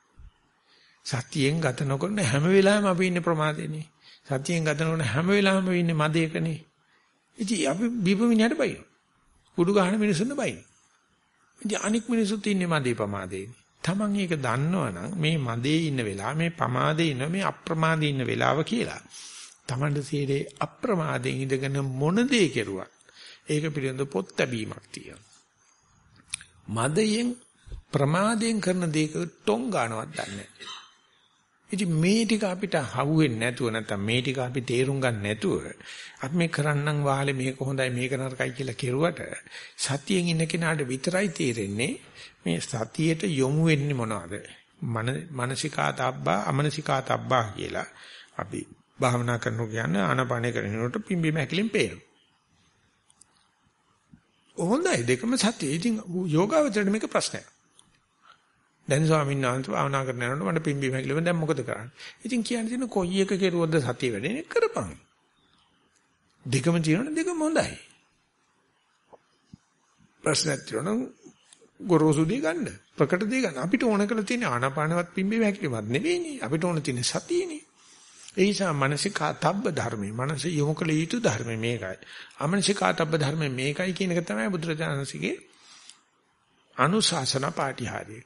සතියෙන් ගත නොකරන හැම වෙලාවෙම අපි ඉන්නේ ප්‍රමාදේනේ. සතියෙන් ගත නොකරන හැම වෙලාවෙම ඉන්නේ මදේකනේ. ඉතින් අපි බීප මිනිහට බයින. කුඩු ගහන මිනිස්සුන්ට බයින. ඉතින් අනික් මිනිස්සුත් ඉන්නේ මදේ පමාදේ. Taman ඒක දන්නවනම් මේ මදේ ඉන්න වෙලාව මේ පමාදේ ඉන්න මේ අප්‍රමාදේ ඉන්න වෙලාව කියලා. Tamanට සීරේ අප්‍රමාදයෙන් ඉඳගෙන මොන දේ කෙරුවත් ඒක පිළිබඳ පොත් ලැබීමක් තියෙනවා. මදයෙන් ප්‍රමාදයෙන් කරන දේක ටොං ගන්නවත් දන්නේ නැහැ. ඉතින් මේ ටික අපිට හවුවෙන්නේ නැතුව නැත්නම් මේ ටික අපි තේරුම් ගන්න නැතුව අපි මේ කරන්නම් වාලේ මේක හොඳයි මේක නරකයි කියලා කෙරුවට සතියෙන් ඉන්න කෙනාට විතරයි තේරෙන්නේ මේ සතියට යොමු වෙන්නේ මොනවද? මන මානසිකාතබ්බා අමනසිකාතබ්බා කියලා අපි භාවනා කරනකොට කියන්නේ ආනාපානය කරනකොට පිම්බීම හැකිලින් පේනවා. හොඳයි දෙකම සතිය. ඉතින් යෝගාවචරයට මේක ප්‍රශ්නයක්. දැන් ස්වාමීන් වහන්සේ භාවනා කරන යනකොට මට පිම්බීම හැකිලිම දැන් මොකද කරන්නේ? ඉතින් කියන්නේ තියෙන කොයි එක කෙරුවොත්ද සතිය වැඩෙන්නේ කරපන්. දෙකම තියෙනවනේ දෙකම හොඳයි. ප්‍රශ්නයක් තියෙනවා ගොරෝසු දී ගන්න. ප්‍රකට දී ගන්න. අපිට ඕන කරලා තියෙන ආනාපානවත් පිම්බීම හැකිලිමත් නෙවෙයිනේ. අපිට ඕන තියෙන සතියනේ. ඒ නිසා මානසිකාතබ්බ ධර්මයේ මනස යොමු කළ යුතු ධර්මයේ මේකයි. අමනසිකාතබ්බ ධර්මයේ මේකයි කියන එක තමයි බුදුරජාණන්සේගේ අනුශාසන පාටිහාරය.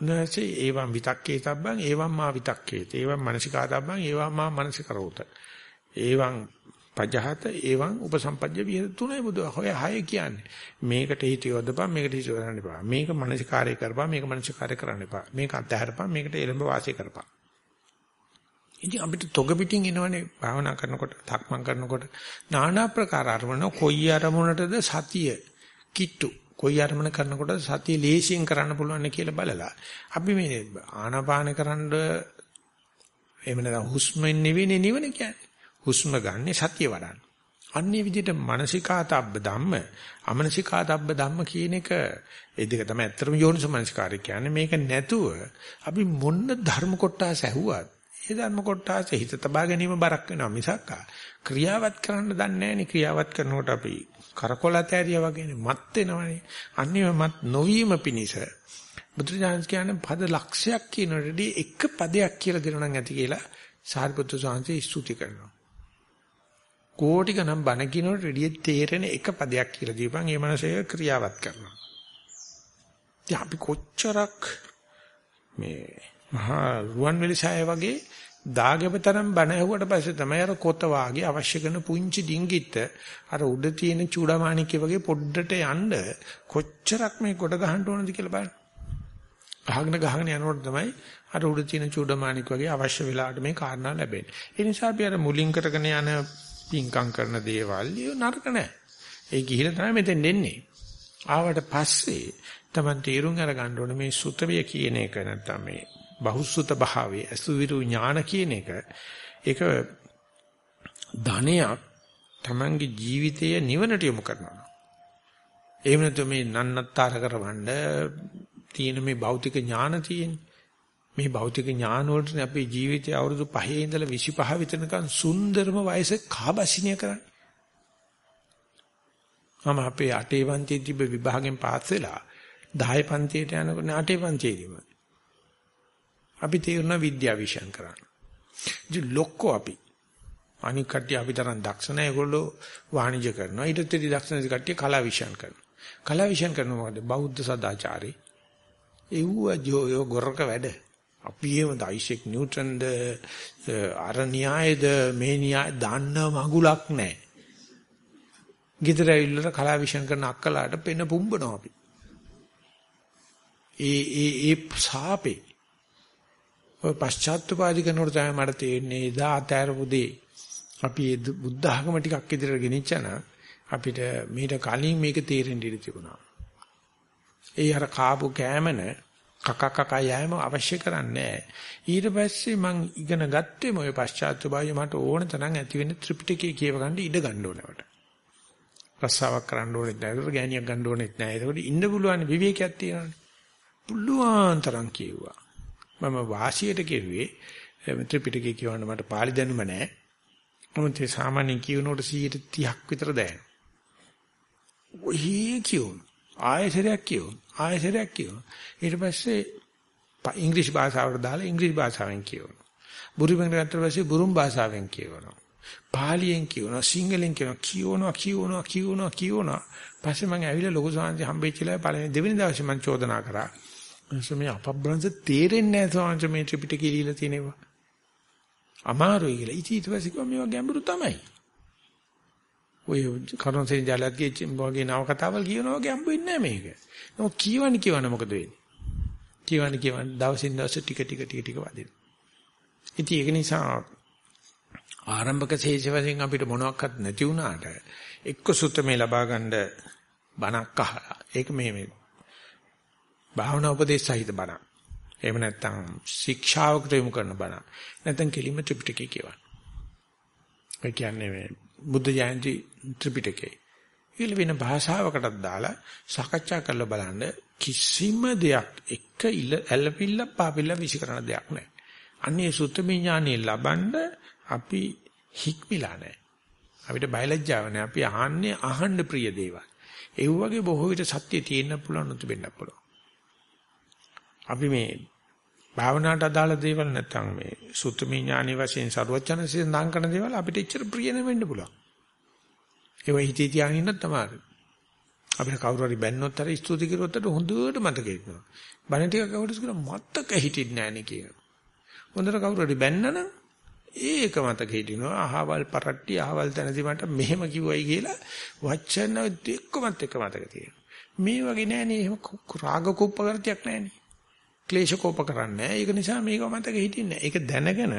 නැසෙ ඒවම් විතක්කේ තබ්බං ඒවම් මා විතක්කේත. ඒවම් මානසිකාතබ්බං ඒවම් මා මානසිකරෝත. ඒවම් පජහත ඒවම් උපසම්පජ්ජ විහෙ තුනයි බුදු හොය හය කියන්නේ. මේකට හිත යොදපන් මේකට හිත යොදන්න එපා. මේක මානසිකාරය කරපන් මේක මානසිකාරය කරන්න එපා. මේක අත්හැරපන් මේකට එළඹ වාසය කරපන්. ඉතින් අපිට තොග පිටින් එනවනේ භාවනා කරනකොට, තක්මන් කරනකොට নানা ප්‍රකාර අරමුණ කොයි අරමුණටද සතිය කිට්ටු. කොයි අරමුණ කරනකොට සතිය ලේසියෙන් කරන්න පුළුවන් කියලා බලලා අපි මේ ආනාපාන කරන්න එහෙම නැත්නම් හුස්මෙන් නෙවෙයි නිවන කියන්නේ. හුස්ම ගන්න සතිය වඩන්න. අන්නේ විදිහට මානසිකාතබ්බ ධම්ම අමනසිකාතබ්බ ධම්ම කියන එක ඒ දෙක තමයි ඇත්තටම යෝනිසමනසිකාරය කියන්නේ. මේක නැතුව අපි මොන්න ධර්ම කොටස ඇහුවත් ඒ ධර්ම කොටස හිත තබා ගැනීම බරක් වෙනවා මිසක් ක්‍රියාවත් කරන්න දන්නේ නැහැ ක්‍රියාවත් කරනකොට අපි කරකොලත ඇරියා වගේනේ. මත් වෙනවනේ. අන්නේම මත් නොවීම පිණිස බුදුරජාණන් කියන්නේ පද ලක්ෂයක් කියනකොටදී එක පදයක් කියලා දෙනවා නම් ඇති කියලා සාරිපුත්‍ර සාංශේ ස්තුති කරනවා. කෝටි ගණන් බණ කියනකොට රෙඩිය තේරෙන එක පදයක් කියලා දීපන් ඒ මනසේ ක්‍රියාවත් කරනවා ඉතින් අපි කොච්චරක් මේ මහා රුවන්වැලි ඡාය වගේ දාගෙපතරම් බණ ඇහුවට පස්සේ තමයි අර කොත වාගේ අවශ්‍ය කරන පුංචි ඩිංගිත්ත අර උඩ තියෙන චූඩාමාණික්ක වගේ පොඩ්ඩට යන්න කොච්චරක් මේ කොට ගහන්න ඕනද කියලා බලන්න. ගහගෙන ගහගෙන යනකොට තමයි අර උඩ තියෙන චූඩාමාණික් වගේ අවශ්‍ය වෙලාවට මේ කාරණා ලැබෙන්නේ. ඒ නිසා අපි අර මුලින් කරගෙන යන පිංකම් කරන දේවල් නරක නැහැ. ඒ ගිහිලා තමයි මෙතෙන් එන්නේ. ආවට පස්සේ Taman තීරුම් අරගන්න ඕනේ මේ සුතවිය කියන එක නැත්තම් මේ බහුසුත භාවයේ අසුවිරු ඥාන කියන එක ඒක ධනයක් තමන්ගේ ජීවිතය නිවනට යොමු කරනවා. එහෙම නැත්නම් මේ නන්නත්තර කරවන්න තියෙන මේ භෞතික ඥාන තියෙන්නේ. මේ භෞතික ඥාන වලට අපේ ජීවිතය අවුරුදු 5 ඉඳලා 25 විතරනකන් සුන්දරම වයසේ කාබසිනිය කරන්නේ. මම අපේ අටේ පන්තියේ තිබ්බ විභාගෙන් පාස් වෙලා 10 පන්තියට යනකොට අටේ පන්තියේදීම අපි තේරුණා විද්‍යාව විශ්යන් කරන්න. ඉතින් ලොක්කෝ අපි. අනික කට්ටිය අපි තරම් දක්ෂ නැහැ. ඒගොල්ලෝ වාණිජ්‍ය කරනවා. ඊට පස්සේ දක්ෂ නැති කට්ටිය කලා විශ්යන් කරනවා. කලා විශ්යන් කරනවා මොකද? බෞද්ධ සදාචාරේ. ඒව ජෝ ගොරක වැඩ. අපි එහෙම දයිසෙක් නිව්ටන්ද අර න්‍යායද මේ න්‍යාය දන්න මගුලක් නැහැ. ගෙදර ඇවිල්ලා කලා විශ්යන් කරන අක්කලාට පෙන පුම්බනවා අපි. ඒ ඒ ඒ සාපේ ඔය පශ්චාත්තුපාදි කරනකොට තමයි මට තේරෙන්නේ එදා අතෑරපු දේ අපි බුද්ධ ආගම ටිකක් ඉදිරියට ගෙනිච්චන අපිට මීට කලින් මේක තේරෙන්න ඉඩ තිබුණා. ඒ අර කාපු කෑමන කක කක යෑම අවශ්‍ය කරන්නේ ඊට පස්සේ මං ඉගෙන ගත්තේ මොය පශ්චාත්තුපාදි මට ඕන තරම් ඇති වෙන ත්‍රිපිටකය කියව ගන්න ඉඩ ගන්න ඕනවට. රස්සාවක් කරන්න ඕනෙත් නැහැ. ඒක ගෑණියක් ගන්න ඕනෙත් නැහැ. ඒකට ඉන්න පුළුවන් විවේකයක් තියෙනවානේ. පුළුවන් තරම් කිව්වා. මම වාසියට කෙරුවේ ත්‍රිපිටකය කියවන්න මට පාලි දැනුම නැහැ. මොකද ඒ සාමාන්‍යයෙන් කියනකොට 130ක් විතර දැනෙන. ඔහි කියවන. ආයසරයක් කියවන. ආයසරයක් කියවන. ඊට පස්සේ ඉංග්‍රීසි භාෂාවට දාලා ඉංග්‍රීසි භාෂාවෙන් කියවන. බුරුමෙන් ගත්ත පස්සේ බුරුම් භාෂාවෙන් කියවනවා. පාලියෙන් කියවනවා සිංහලෙන් කියවනවා කියවනවා කියවනවා කියවනවා කියවනවා පස්සේ මම ඇවිල්ලා ලොකු සාන්ති හම්බෙච්චලා පළවෙනි දෙවෙනි දවසේ මම චෝදනා කරා මේ අපබ්‍රංශ තේරෙන්නේ නැහැ සෝංශ මේ ත්‍රිපිටකේ ලියලා තියෙනවා. අමාරුයි කියලා. ඉතින් ඊට පස්සේ කිව්වා මේවා ගැඹුරු තමයි. ඔය කරුණසෙන් ජාලත්ගේ වගේ නව කතාවල් කියනවා වගේ හම්බ වෙන්නේ නැහැ මේක. නෝ කියවන්නේ කියවන මොකද වෙන්නේ? කියවන කියවන දවසින් දවස ටික ටික ටික ටික වදින. ඉතින් ඒක නිසා ආරම්භක ශේෂ වශයෙන් අපිට මොනවත් නැති වුණාට එක්ක සුත්තමේ ලබා ගන්න බණක් අහලා ඒක මේ මේ භාවනා උපදේශ සහිත බණක්. එහෙම නැත්නම් ශික්ෂාවකට යොමු කරන බණක්. නැත්නම් කෙලිම ත්‍රිපිටකය කියවන. ඒ කියන්නේ මේ බුද්ධ ජයන්ති ත්‍රිපිටකේ. ඊළ වෙන භාෂාවකටත් දාලා සාකච්ඡා කරලා බලන්න කිසිම දෙයක් එක ඉල ඇලපිල්ල පාපිල්ල විසි කරන දෙයක් නැහැ. අන්නේ සුත්තමේ ඥානෙ ලබනද අපි හික්මිලා නැහැ. අපිට බයලජ්ජාව නැහැ. අපි අහන්නේ අහන්න ප්‍රිය දේවල්. ඒ වගේ බොහෝ විට සත්‍ය තියෙන්න පුළුවන් නැතු වෙන්න පුළුවන්. අපි මේ භාවනාවට අදාළ දේවල් නැත්නම් මේ සුත්තමී ඥානෙ වශයෙන් සරුවචනසේ සඳහන් කරන දේවල් අපිට එච්චර ප්‍රිය නෙවෙන්න පුළුවන්. ඒවා හිතේ තියාගෙන ඉන්නත් තමයි. අපිට කවුරු හරි බැන්නොත් අර ස්තුති කරුවොත් හොඳට මතක හිටිනවා. බණ ටික කවුරුස් කියලා මතක හිටින්නේ නැහැ නේ කියන. හොඳට කවුරු හරි බැන්නනම් ඒක මතක හිටිනවා. අහවල් පරට්ටි අහවල් තැනදී මට මෙහෙම කිව්වයි කියලා වචන දෙකමත් එක මතක තියෙනවා. මේ වගේ නෑනේ එහෙම රාග කුප්ප කරතියක් නෑනේ. ක්ලේශ කෝප කරන්නේ ඒක නිසා මේක මතක හිටින්නේ ඒක දැනගෙන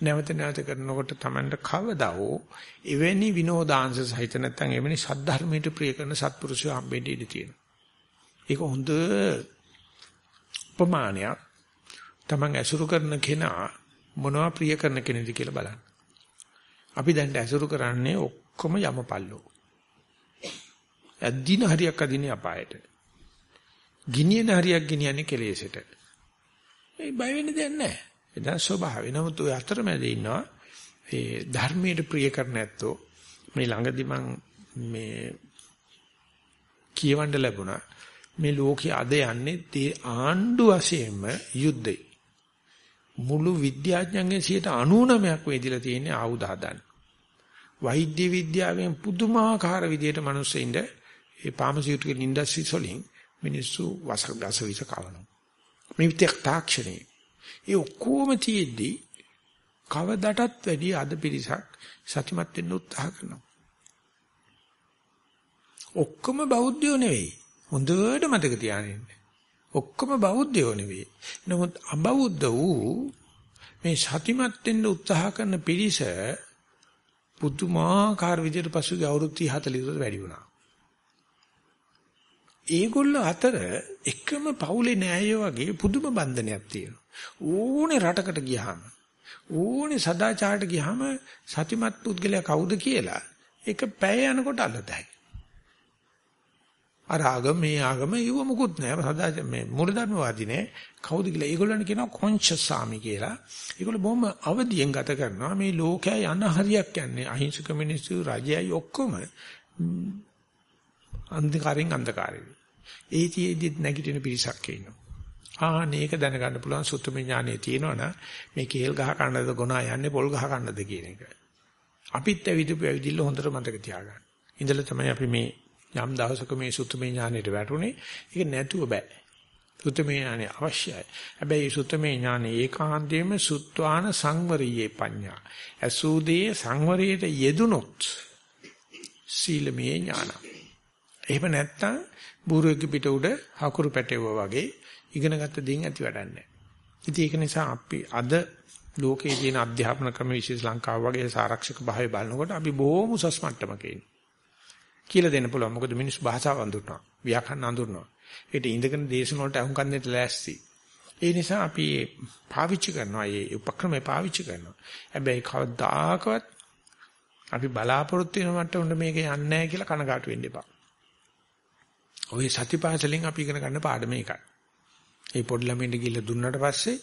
නැවත නැවත කරනකොට Tamanට කවදාෝ එවැනි විනෝදාංශ සහිත නැත්නම් එවැනි සද්ධර්මයට ප්‍රිය කරන සත්පුරුෂය හම්බෙන්න ඉඩ තියෙනවා. ඒක හොඳ ප්‍රමාණයක් Taman ඇසුරු කරන කෙනා මොනවා ප්‍රිය කරන කෙනෙක්ද කියලා බලන්න. අපි දැන් ඇසුරු කරන්නේ ඔක්කොම යමපල්ලෝ. ඇද්දින හරියක් අදින්නේ අපායට. ගිනියන හරියක් ගෙනියන්නේ කෙලෙසට. ඒ බය වෙන්න දෙයක් නැහැ. එදා ස්වභාවය. නමුත් ඔය අතරමැද ඉන්නවා ඒ ධර්මයට ප්‍රිය කර නැත්තෝ මේ ළඟදි මං මේ කියවන්න ලැබුණා මේ ලෝකයේ අද යන්නේ තේ ආණ්ඩු වශයෙන්ම යුද්ධේ මුළු විද්‍යාඥයන්ගෙන් 99ක් වේදිලා තියෙන්නේ ආයුධ හදන්න. වෛද්‍ය විද්‍යාවෙන් පුදුමාකාර විදියට මිනිස්සුන්ට ඒ ෆාමසිටිකල් ඉන්ඩස්ට්‍රීස් වලින් මිනිස්සු වසගස විස කවනවා. මේ විද්‍යා තාක්ෂණේ ඒ ඔක්කොම තියෙද්දි කවදටත් වැඩි අද පිරිසක් සත්‍යමත් වෙන්න උත්සාහ කරනවා. ඔක්කොම බෞද්ධයෝ නෙවෙයි. හොඳට මතක තියාගන්න. ඔක්කොම බෞද්ධයෝ නෙවෙයි. නමුත් අබෞද්ධ වූ මේ සත්‍යමත් වෙන්න උත්සාහ කරන පිරිස පුදුමාකාර විදිහට පසුගිය අවුරුදු 30 40 වැඩි වුණා. ඒගොල්ලෝ අතර එකම පවුලේ නෑය වගේ පුදුම බන්ධනයක් තියෙනවා. ඕනේ රටකට ගියාම ඕනේ සදාචාරයට ගියාම සතිමත් පුද්ගලයා කවුද කියලා ඒක පැය යනකොට අල්ලතයි. අර ආගම මේ ආගම ඉව මුකුත් නෑ සදා මේ මූලධර්මවාදී නේ කවුද කියලා ඒගොල්ලන් කියනවා කොන්ෂස් සාමි කියලා. ඒගොල්ලෝ බොහොම අවදියෙන් ගත කරනවා මේ ලෝකයේ යන හරියක් යන්නේ අහිංසක මිනිස්සු රජයයි ඔක්කොම අන්ධකාරයෙන් අන්ධකාරයෙන්. ඒතිෙදි නැගිටින පිරිසක් ඉන්නවා. ආ මේක දැනගන්න පුළුවන් සුත්තම ඥානෙ තියෙනවනම් මේ කේල් ගහ කන්නද ගොනා යන්නේ පොල් ගහ කන්නද කියන එක. අපිත් ඇවිදපු ඇවිදිල්ල හොඳට මතක තියාගන්න. ඉඳලා තමයි අපි මේ යම් දවසක මේ සුත්තම ඥානෙට වැටුනේ. ඒක නැතුව බෑ. සුත්තම ඥානෙ අවශ්‍යයි. හැබැයි සුත්තම ඥානෙ ඒකාන්තයෙන්ම සුත්වාන සංවරියේ පඤ්ඤා. අසූදේ සංවරයට යෙදුනොත් සීලමේ ඥාන. එහෙම නැත්තම් බූරුවෙක් පිට උඩ හකුරු පැටවුවා වගේ ඉගෙනගත්ත දේන් ඇති වැඩක් නැහැ. ඉතින් ඒක නිසා අපි අද ලෝකයේ තියෙන අධ්‍යාපන ක්‍රම විශේෂ ලංකාව වගේ සාරක්ෂක භාවය බලනකොට අපි බොහොම උසස් මට්ටමක ඉන්නේ. කියලා දෙන්න පුළුවන්. මොකද මිනිස් භාෂාව අඳුරනවා. ව්‍යාකරණ අඳුරනවා. ඒකට ඉඳගෙන දේශන වලට අහුම්කම් දෙන්න ලෑස්ති. ඒ නිසා අපි පාවිච්චි කරනවා. මේ උපක්‍රමය පාවිච්චි කරනවා. හැබැයි කවදාකවත් අපි බලාපොරොත්තු වෙන මට්ටමට මේක යන්නේ නැහැ කියලා කනගාටු වෙන්න එපා. ওই සතිපාසලෙන් අපි ඉගෙන ගන්න පාඩම ඒකයි. ඒ පොඩි ළමයින්ට ගිහිල්ලා දුන්නාට පස්සේ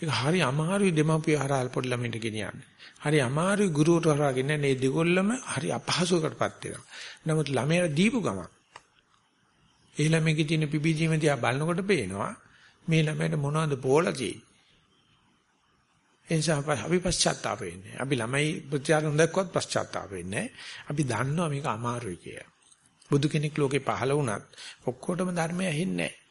ඒක හරි අමාරුයි දෙමාපිය හරහා පොඩි ළමයින්ට ගෙනියන්න. හරි අමාරුයි ගුරුවරු හරහා ගෙනියන්න. මේ දෙගොල්ලම හරි අපහසුකටපත් වෙනවා. නමුත් ළමයට දීපු ගමන් ඒ ළමයිගේ තියෙන පිබිජීම දිහා බලනකොට පේනවා මේ ළමයට මොනවද බෝලා තියෙන්නේ. එනිසා අපි පශ්චාත්තාප වෙන්නේ. අපි ළමයි ප්‍රතිචාර හොඳක්වත් පශ්චාත්තාප වෙන්නේ. අපි දන්නවා මේක අමාරුයි කියලා. බුදු කෙනෙක් ලෝකේ පහළ වුණත් ඔක්කොටම ධර්මය ඇහෙන්නේ නැහැ.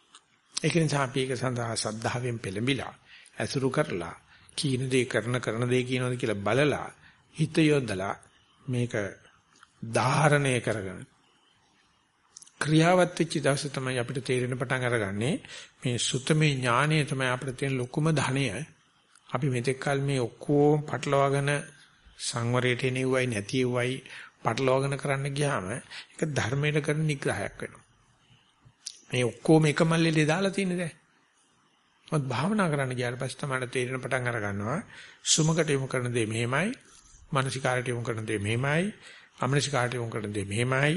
ඒක නිසා අපි ඒක සඳහා සද්ධාවෙන් පෙළඹිලා ඇසුරු කරලා කීන දේ කරන කරන දේ කියනවාද කියලා බලලා හිත යොදලා මේක ධාරණය කරගෙන ක්‍රියාවත් වෙච්ච දවසේ තමයි අපිට තේරෙන පටන් අරගන්නේ මේ සුතමේ ඥානය තමයි අපිට තියෙන ලොකුම ධනය. අපි මෙතෙක් කල මේ ඔක්කොම පටලවාගෙන සංවරයට එනෙව්වයි නැතිවයි පටලවාගෙන කරන්න ගියාම ඒක ධර්මයට කරන නිග්‍රහයක් වෙනවා. මේ ඔක්කොම එක මල්ලේ දාලා තියෙන්නේ දැන්. මොකද භාවනා කරන්න ගියාට පස්සේ තමයි තේරෙන පටන් අර ගන්නවා. සුමකට යොමු කරන දේ මෙහෙමයි, මානසිකාරයට යොමු කරන දේ මෙහෙමයි, අමනසිකාරයට යොමු කරන දේ මෙහෙමයි,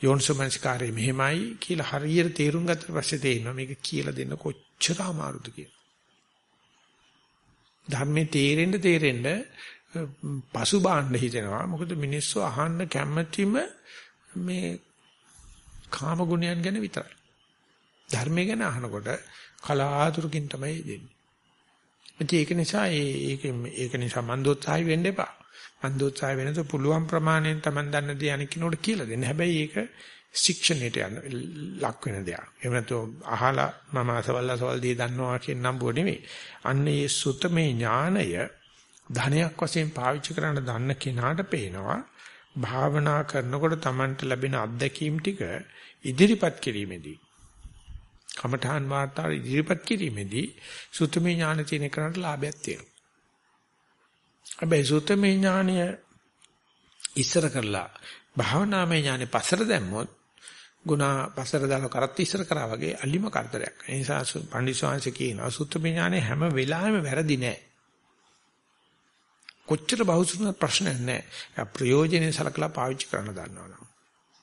යෝනිසමනසිකාරය මෙහෙමයි කියලා හරියට තේරුම් ගත්තට පස්සේ තේරෙනවා මේක කියලා දෙන්න කොච්චර අමාරුද කියලා. ධර්මයේ තේරෙන්න තේරෙන්න පසුබාන්න හිතෙනවා. මොකද මිනිස්සු අහන්න කැමැතිම මේ කාම ගුණයන් ගැන විතරයි. ධර්මය ගැන අහනකොට කලාතුරකින් තමයි දෙන්නේ. ඒක නිසා ඒක ඒක නිසා මන්දෝත්සාහි වෙන්න එපා. මන්දෝත්සාහි වෙනතු පුළුවන් ප්‍රමාණයෙන් Taman දන්න දේ අනිකිනෝට කියලා දෙන්න. හැබැයි ඒක ශික්ෂණයට යන ලක් වෙන දෙයක්. එහෙම නැතු අහලා මම අසවල් අසවල් දේ දන්නවා කියන නම්බුව නෙවෙයි. අන්න ඒ සුතමේ ඥානය ධනයක් වශයෙන් පාවිච්චි කරන්න දන්න කෙනාට පේනවා භාවනා කරනකොට Tamanට ලැබෙන අත්දැකීම් ටික ඉදිරිපත් කිරීමේදී කමඨාන් වාර්තා ඉදිරිපත් කිරීමේදී සුතමේ ඥාන තියෙන කරන්ට ලාභයක් තියෙනවා. හැබැයි සුතමේ ඥානය ඉස්සර කරලා භාවනාමය ඥානෙ පස්සට දැම්මොත් ගුණා පස්සට දාලා කරත් ඉස්සර කරා වගේ අලිම කරදරයක්. ඒ නිසා පඬිස්වාංශ කියනවා සුතමේ ඥානෙ හැම වෙලාවෙම වැරදි නෑ. කොච්චර බහුසුන ප්‍රශ්නයක් නෑ. ප්‍රයෝජනෙ සලකලා පාවිච්චි කරන්න දන්නවනම්.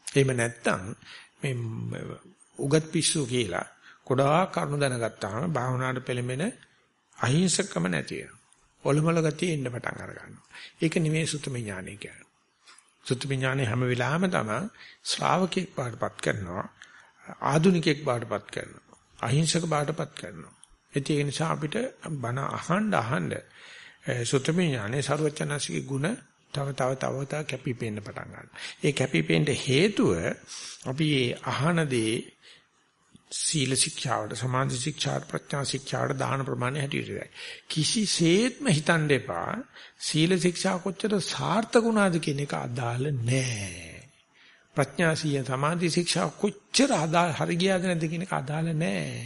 එහෙම නැත්තම් මේ උගත් පිස්සු කියලා ගොඩාක් කරුණු දැනගත්තාම භාවනාවට පෙළඹෙන අහිංසකම නැති වෙනවා. ඔලොමල ගතිය එන්න පටන් අර ගන්නවා. ඒක නෙමෙයි සුතම ඥානය කියන්නේ. සුතම ඥානය හැම වෙලාවෙම තමයි ශ්‍රාවකෙක් බාටපත් කරනවා. ආදුනිකෙක් බාටපත් කරනවා. අහිංසක බාටපත් කරනවා. ඒ නිසා අපිට බණ අහන්න අහන්න සුතම ඥානේ ਸਰවචනසිකේ ගුණ තව තව තව තව කැපිපෙන්න පටන් ගන්නවා. ඒ කැපිපෙන්න හේතුව අපි අහන දේ සීල ශික්ෂාවට සමාධි ශික්ෂාවට ප්‍රඥා ශික්ෂාවට දාන ප්‍රමාණය හැටියටයි. කිසිසේත්ම හිතන්න එපා සීල ශික්ෂා කොච්චර සාර්ථක වුණාද කියන එක අදාළ නැහැ. ප්‍රඥා සීය සමාධි ශික්ෂා කොච්චර අදාළ හරි ගියාද නැද්ද කියන එක අදාළ නැහැ.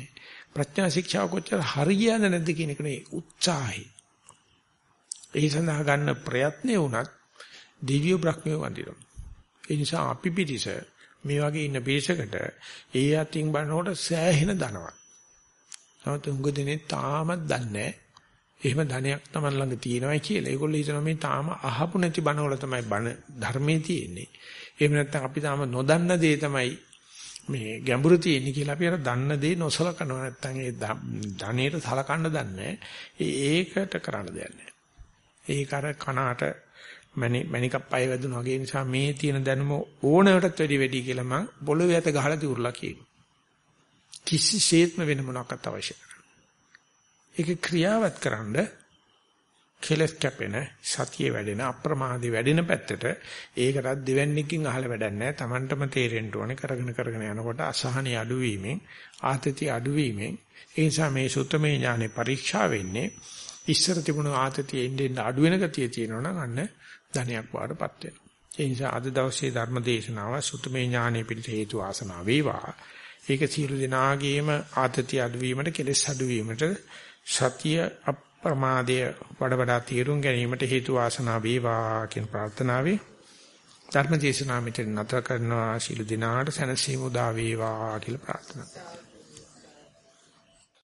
ප්‍රඥා ශික්ෂා කොච්චර හරි ගියාද නැද්ද කියන එක නේ උත්සාහය. ඒ සඳහා ගන්න ප්‍රයත්නේ වුණත් දිව්‍ය බ්‍රහ්මිය වඳිනවා. ඒ නිසා අපි පිටිස මේ වගේ ඉන්න පිරිසකට ඒ අතින් බලනකොට සෑහෙන ධනවත්. නමුත් උඟ දිනේ තාමත් දන්නේ එහෙම ධනයක් Taman ළඟ තියෙනවයි කියලා. ඒගොල්ලෝ හිතනවා මේ තාම අහපු නැති බණවල තමයි බණ ධර්මයේ තියෙන්නේ. එහෙම නැත්නම් අපි තාම නොදන්න දේ තමයි මේ ගැඹුරු තියෙන්නේ කියලා අපි අර දන්න දේ නොසලකනවා නැත්නම් ඒ ධනෙට සලකන්න දන්නේ ඒකට කරන්න දෙයක් නැහැ. ඒක අර කනට මණි මණිකක් පය වැදුනා වගේ නිසා මේ තියෙන දැනුම ඕනෑමටත් වැඩි වැඩි කියලා මම පොළොවේ ඇත ගහලා තියුරලා කියනවා. කිසිසේත්ම වෙන මොනක්වත් අවශ්‍ය නැහැ. ඒක ක්‍රියාවත් කරන්න කෙලස් කැපෙන සතිය වැඩෙන අප්‍රමාදී වැඩෙන පැත්තට ඒකටත් දෙවන්නේකින් අහල වැඩක් නැහැ. Tamanටම තේරෙන්න ඕනේ කරගෙන කරගෙන යනකොට අසහනිය අඩුවීමෙන් ආතතිය අඩුවීමෙන් ඒ නිසා මේ සුත්තමේ ඥානෙ පරීක්ෂා වෙන්නේ ඉස්සර තිබුණු ආතතිය එන්නේ අඩු වෙන ගතිය තියෙනවා නම් අන්න ධනයක් වාටපත් වෙනවා. ඒ නිසා අද දවසේ ධර්ම දේශනාව සුතමේ ඥානෙ පිට හේතු ආසනාව වේවා. ඒක සියලු දෙනාගේම ආතතිය අඩුවීමට කෙලෙස් අඩුවීමට සතිය අප්‍රමාදය වඩ වඩා තීරුම් ගැනීමට හේතු ආසනාව වේවා කියන ප්‍රාර්ථනාවයි ධර්ම දේශනාව මෙතන නතර කරනවා ශිළු දිනාට සැනසීම උදා වේවා කියලා ප්‍රාර්ථනා කරනවා.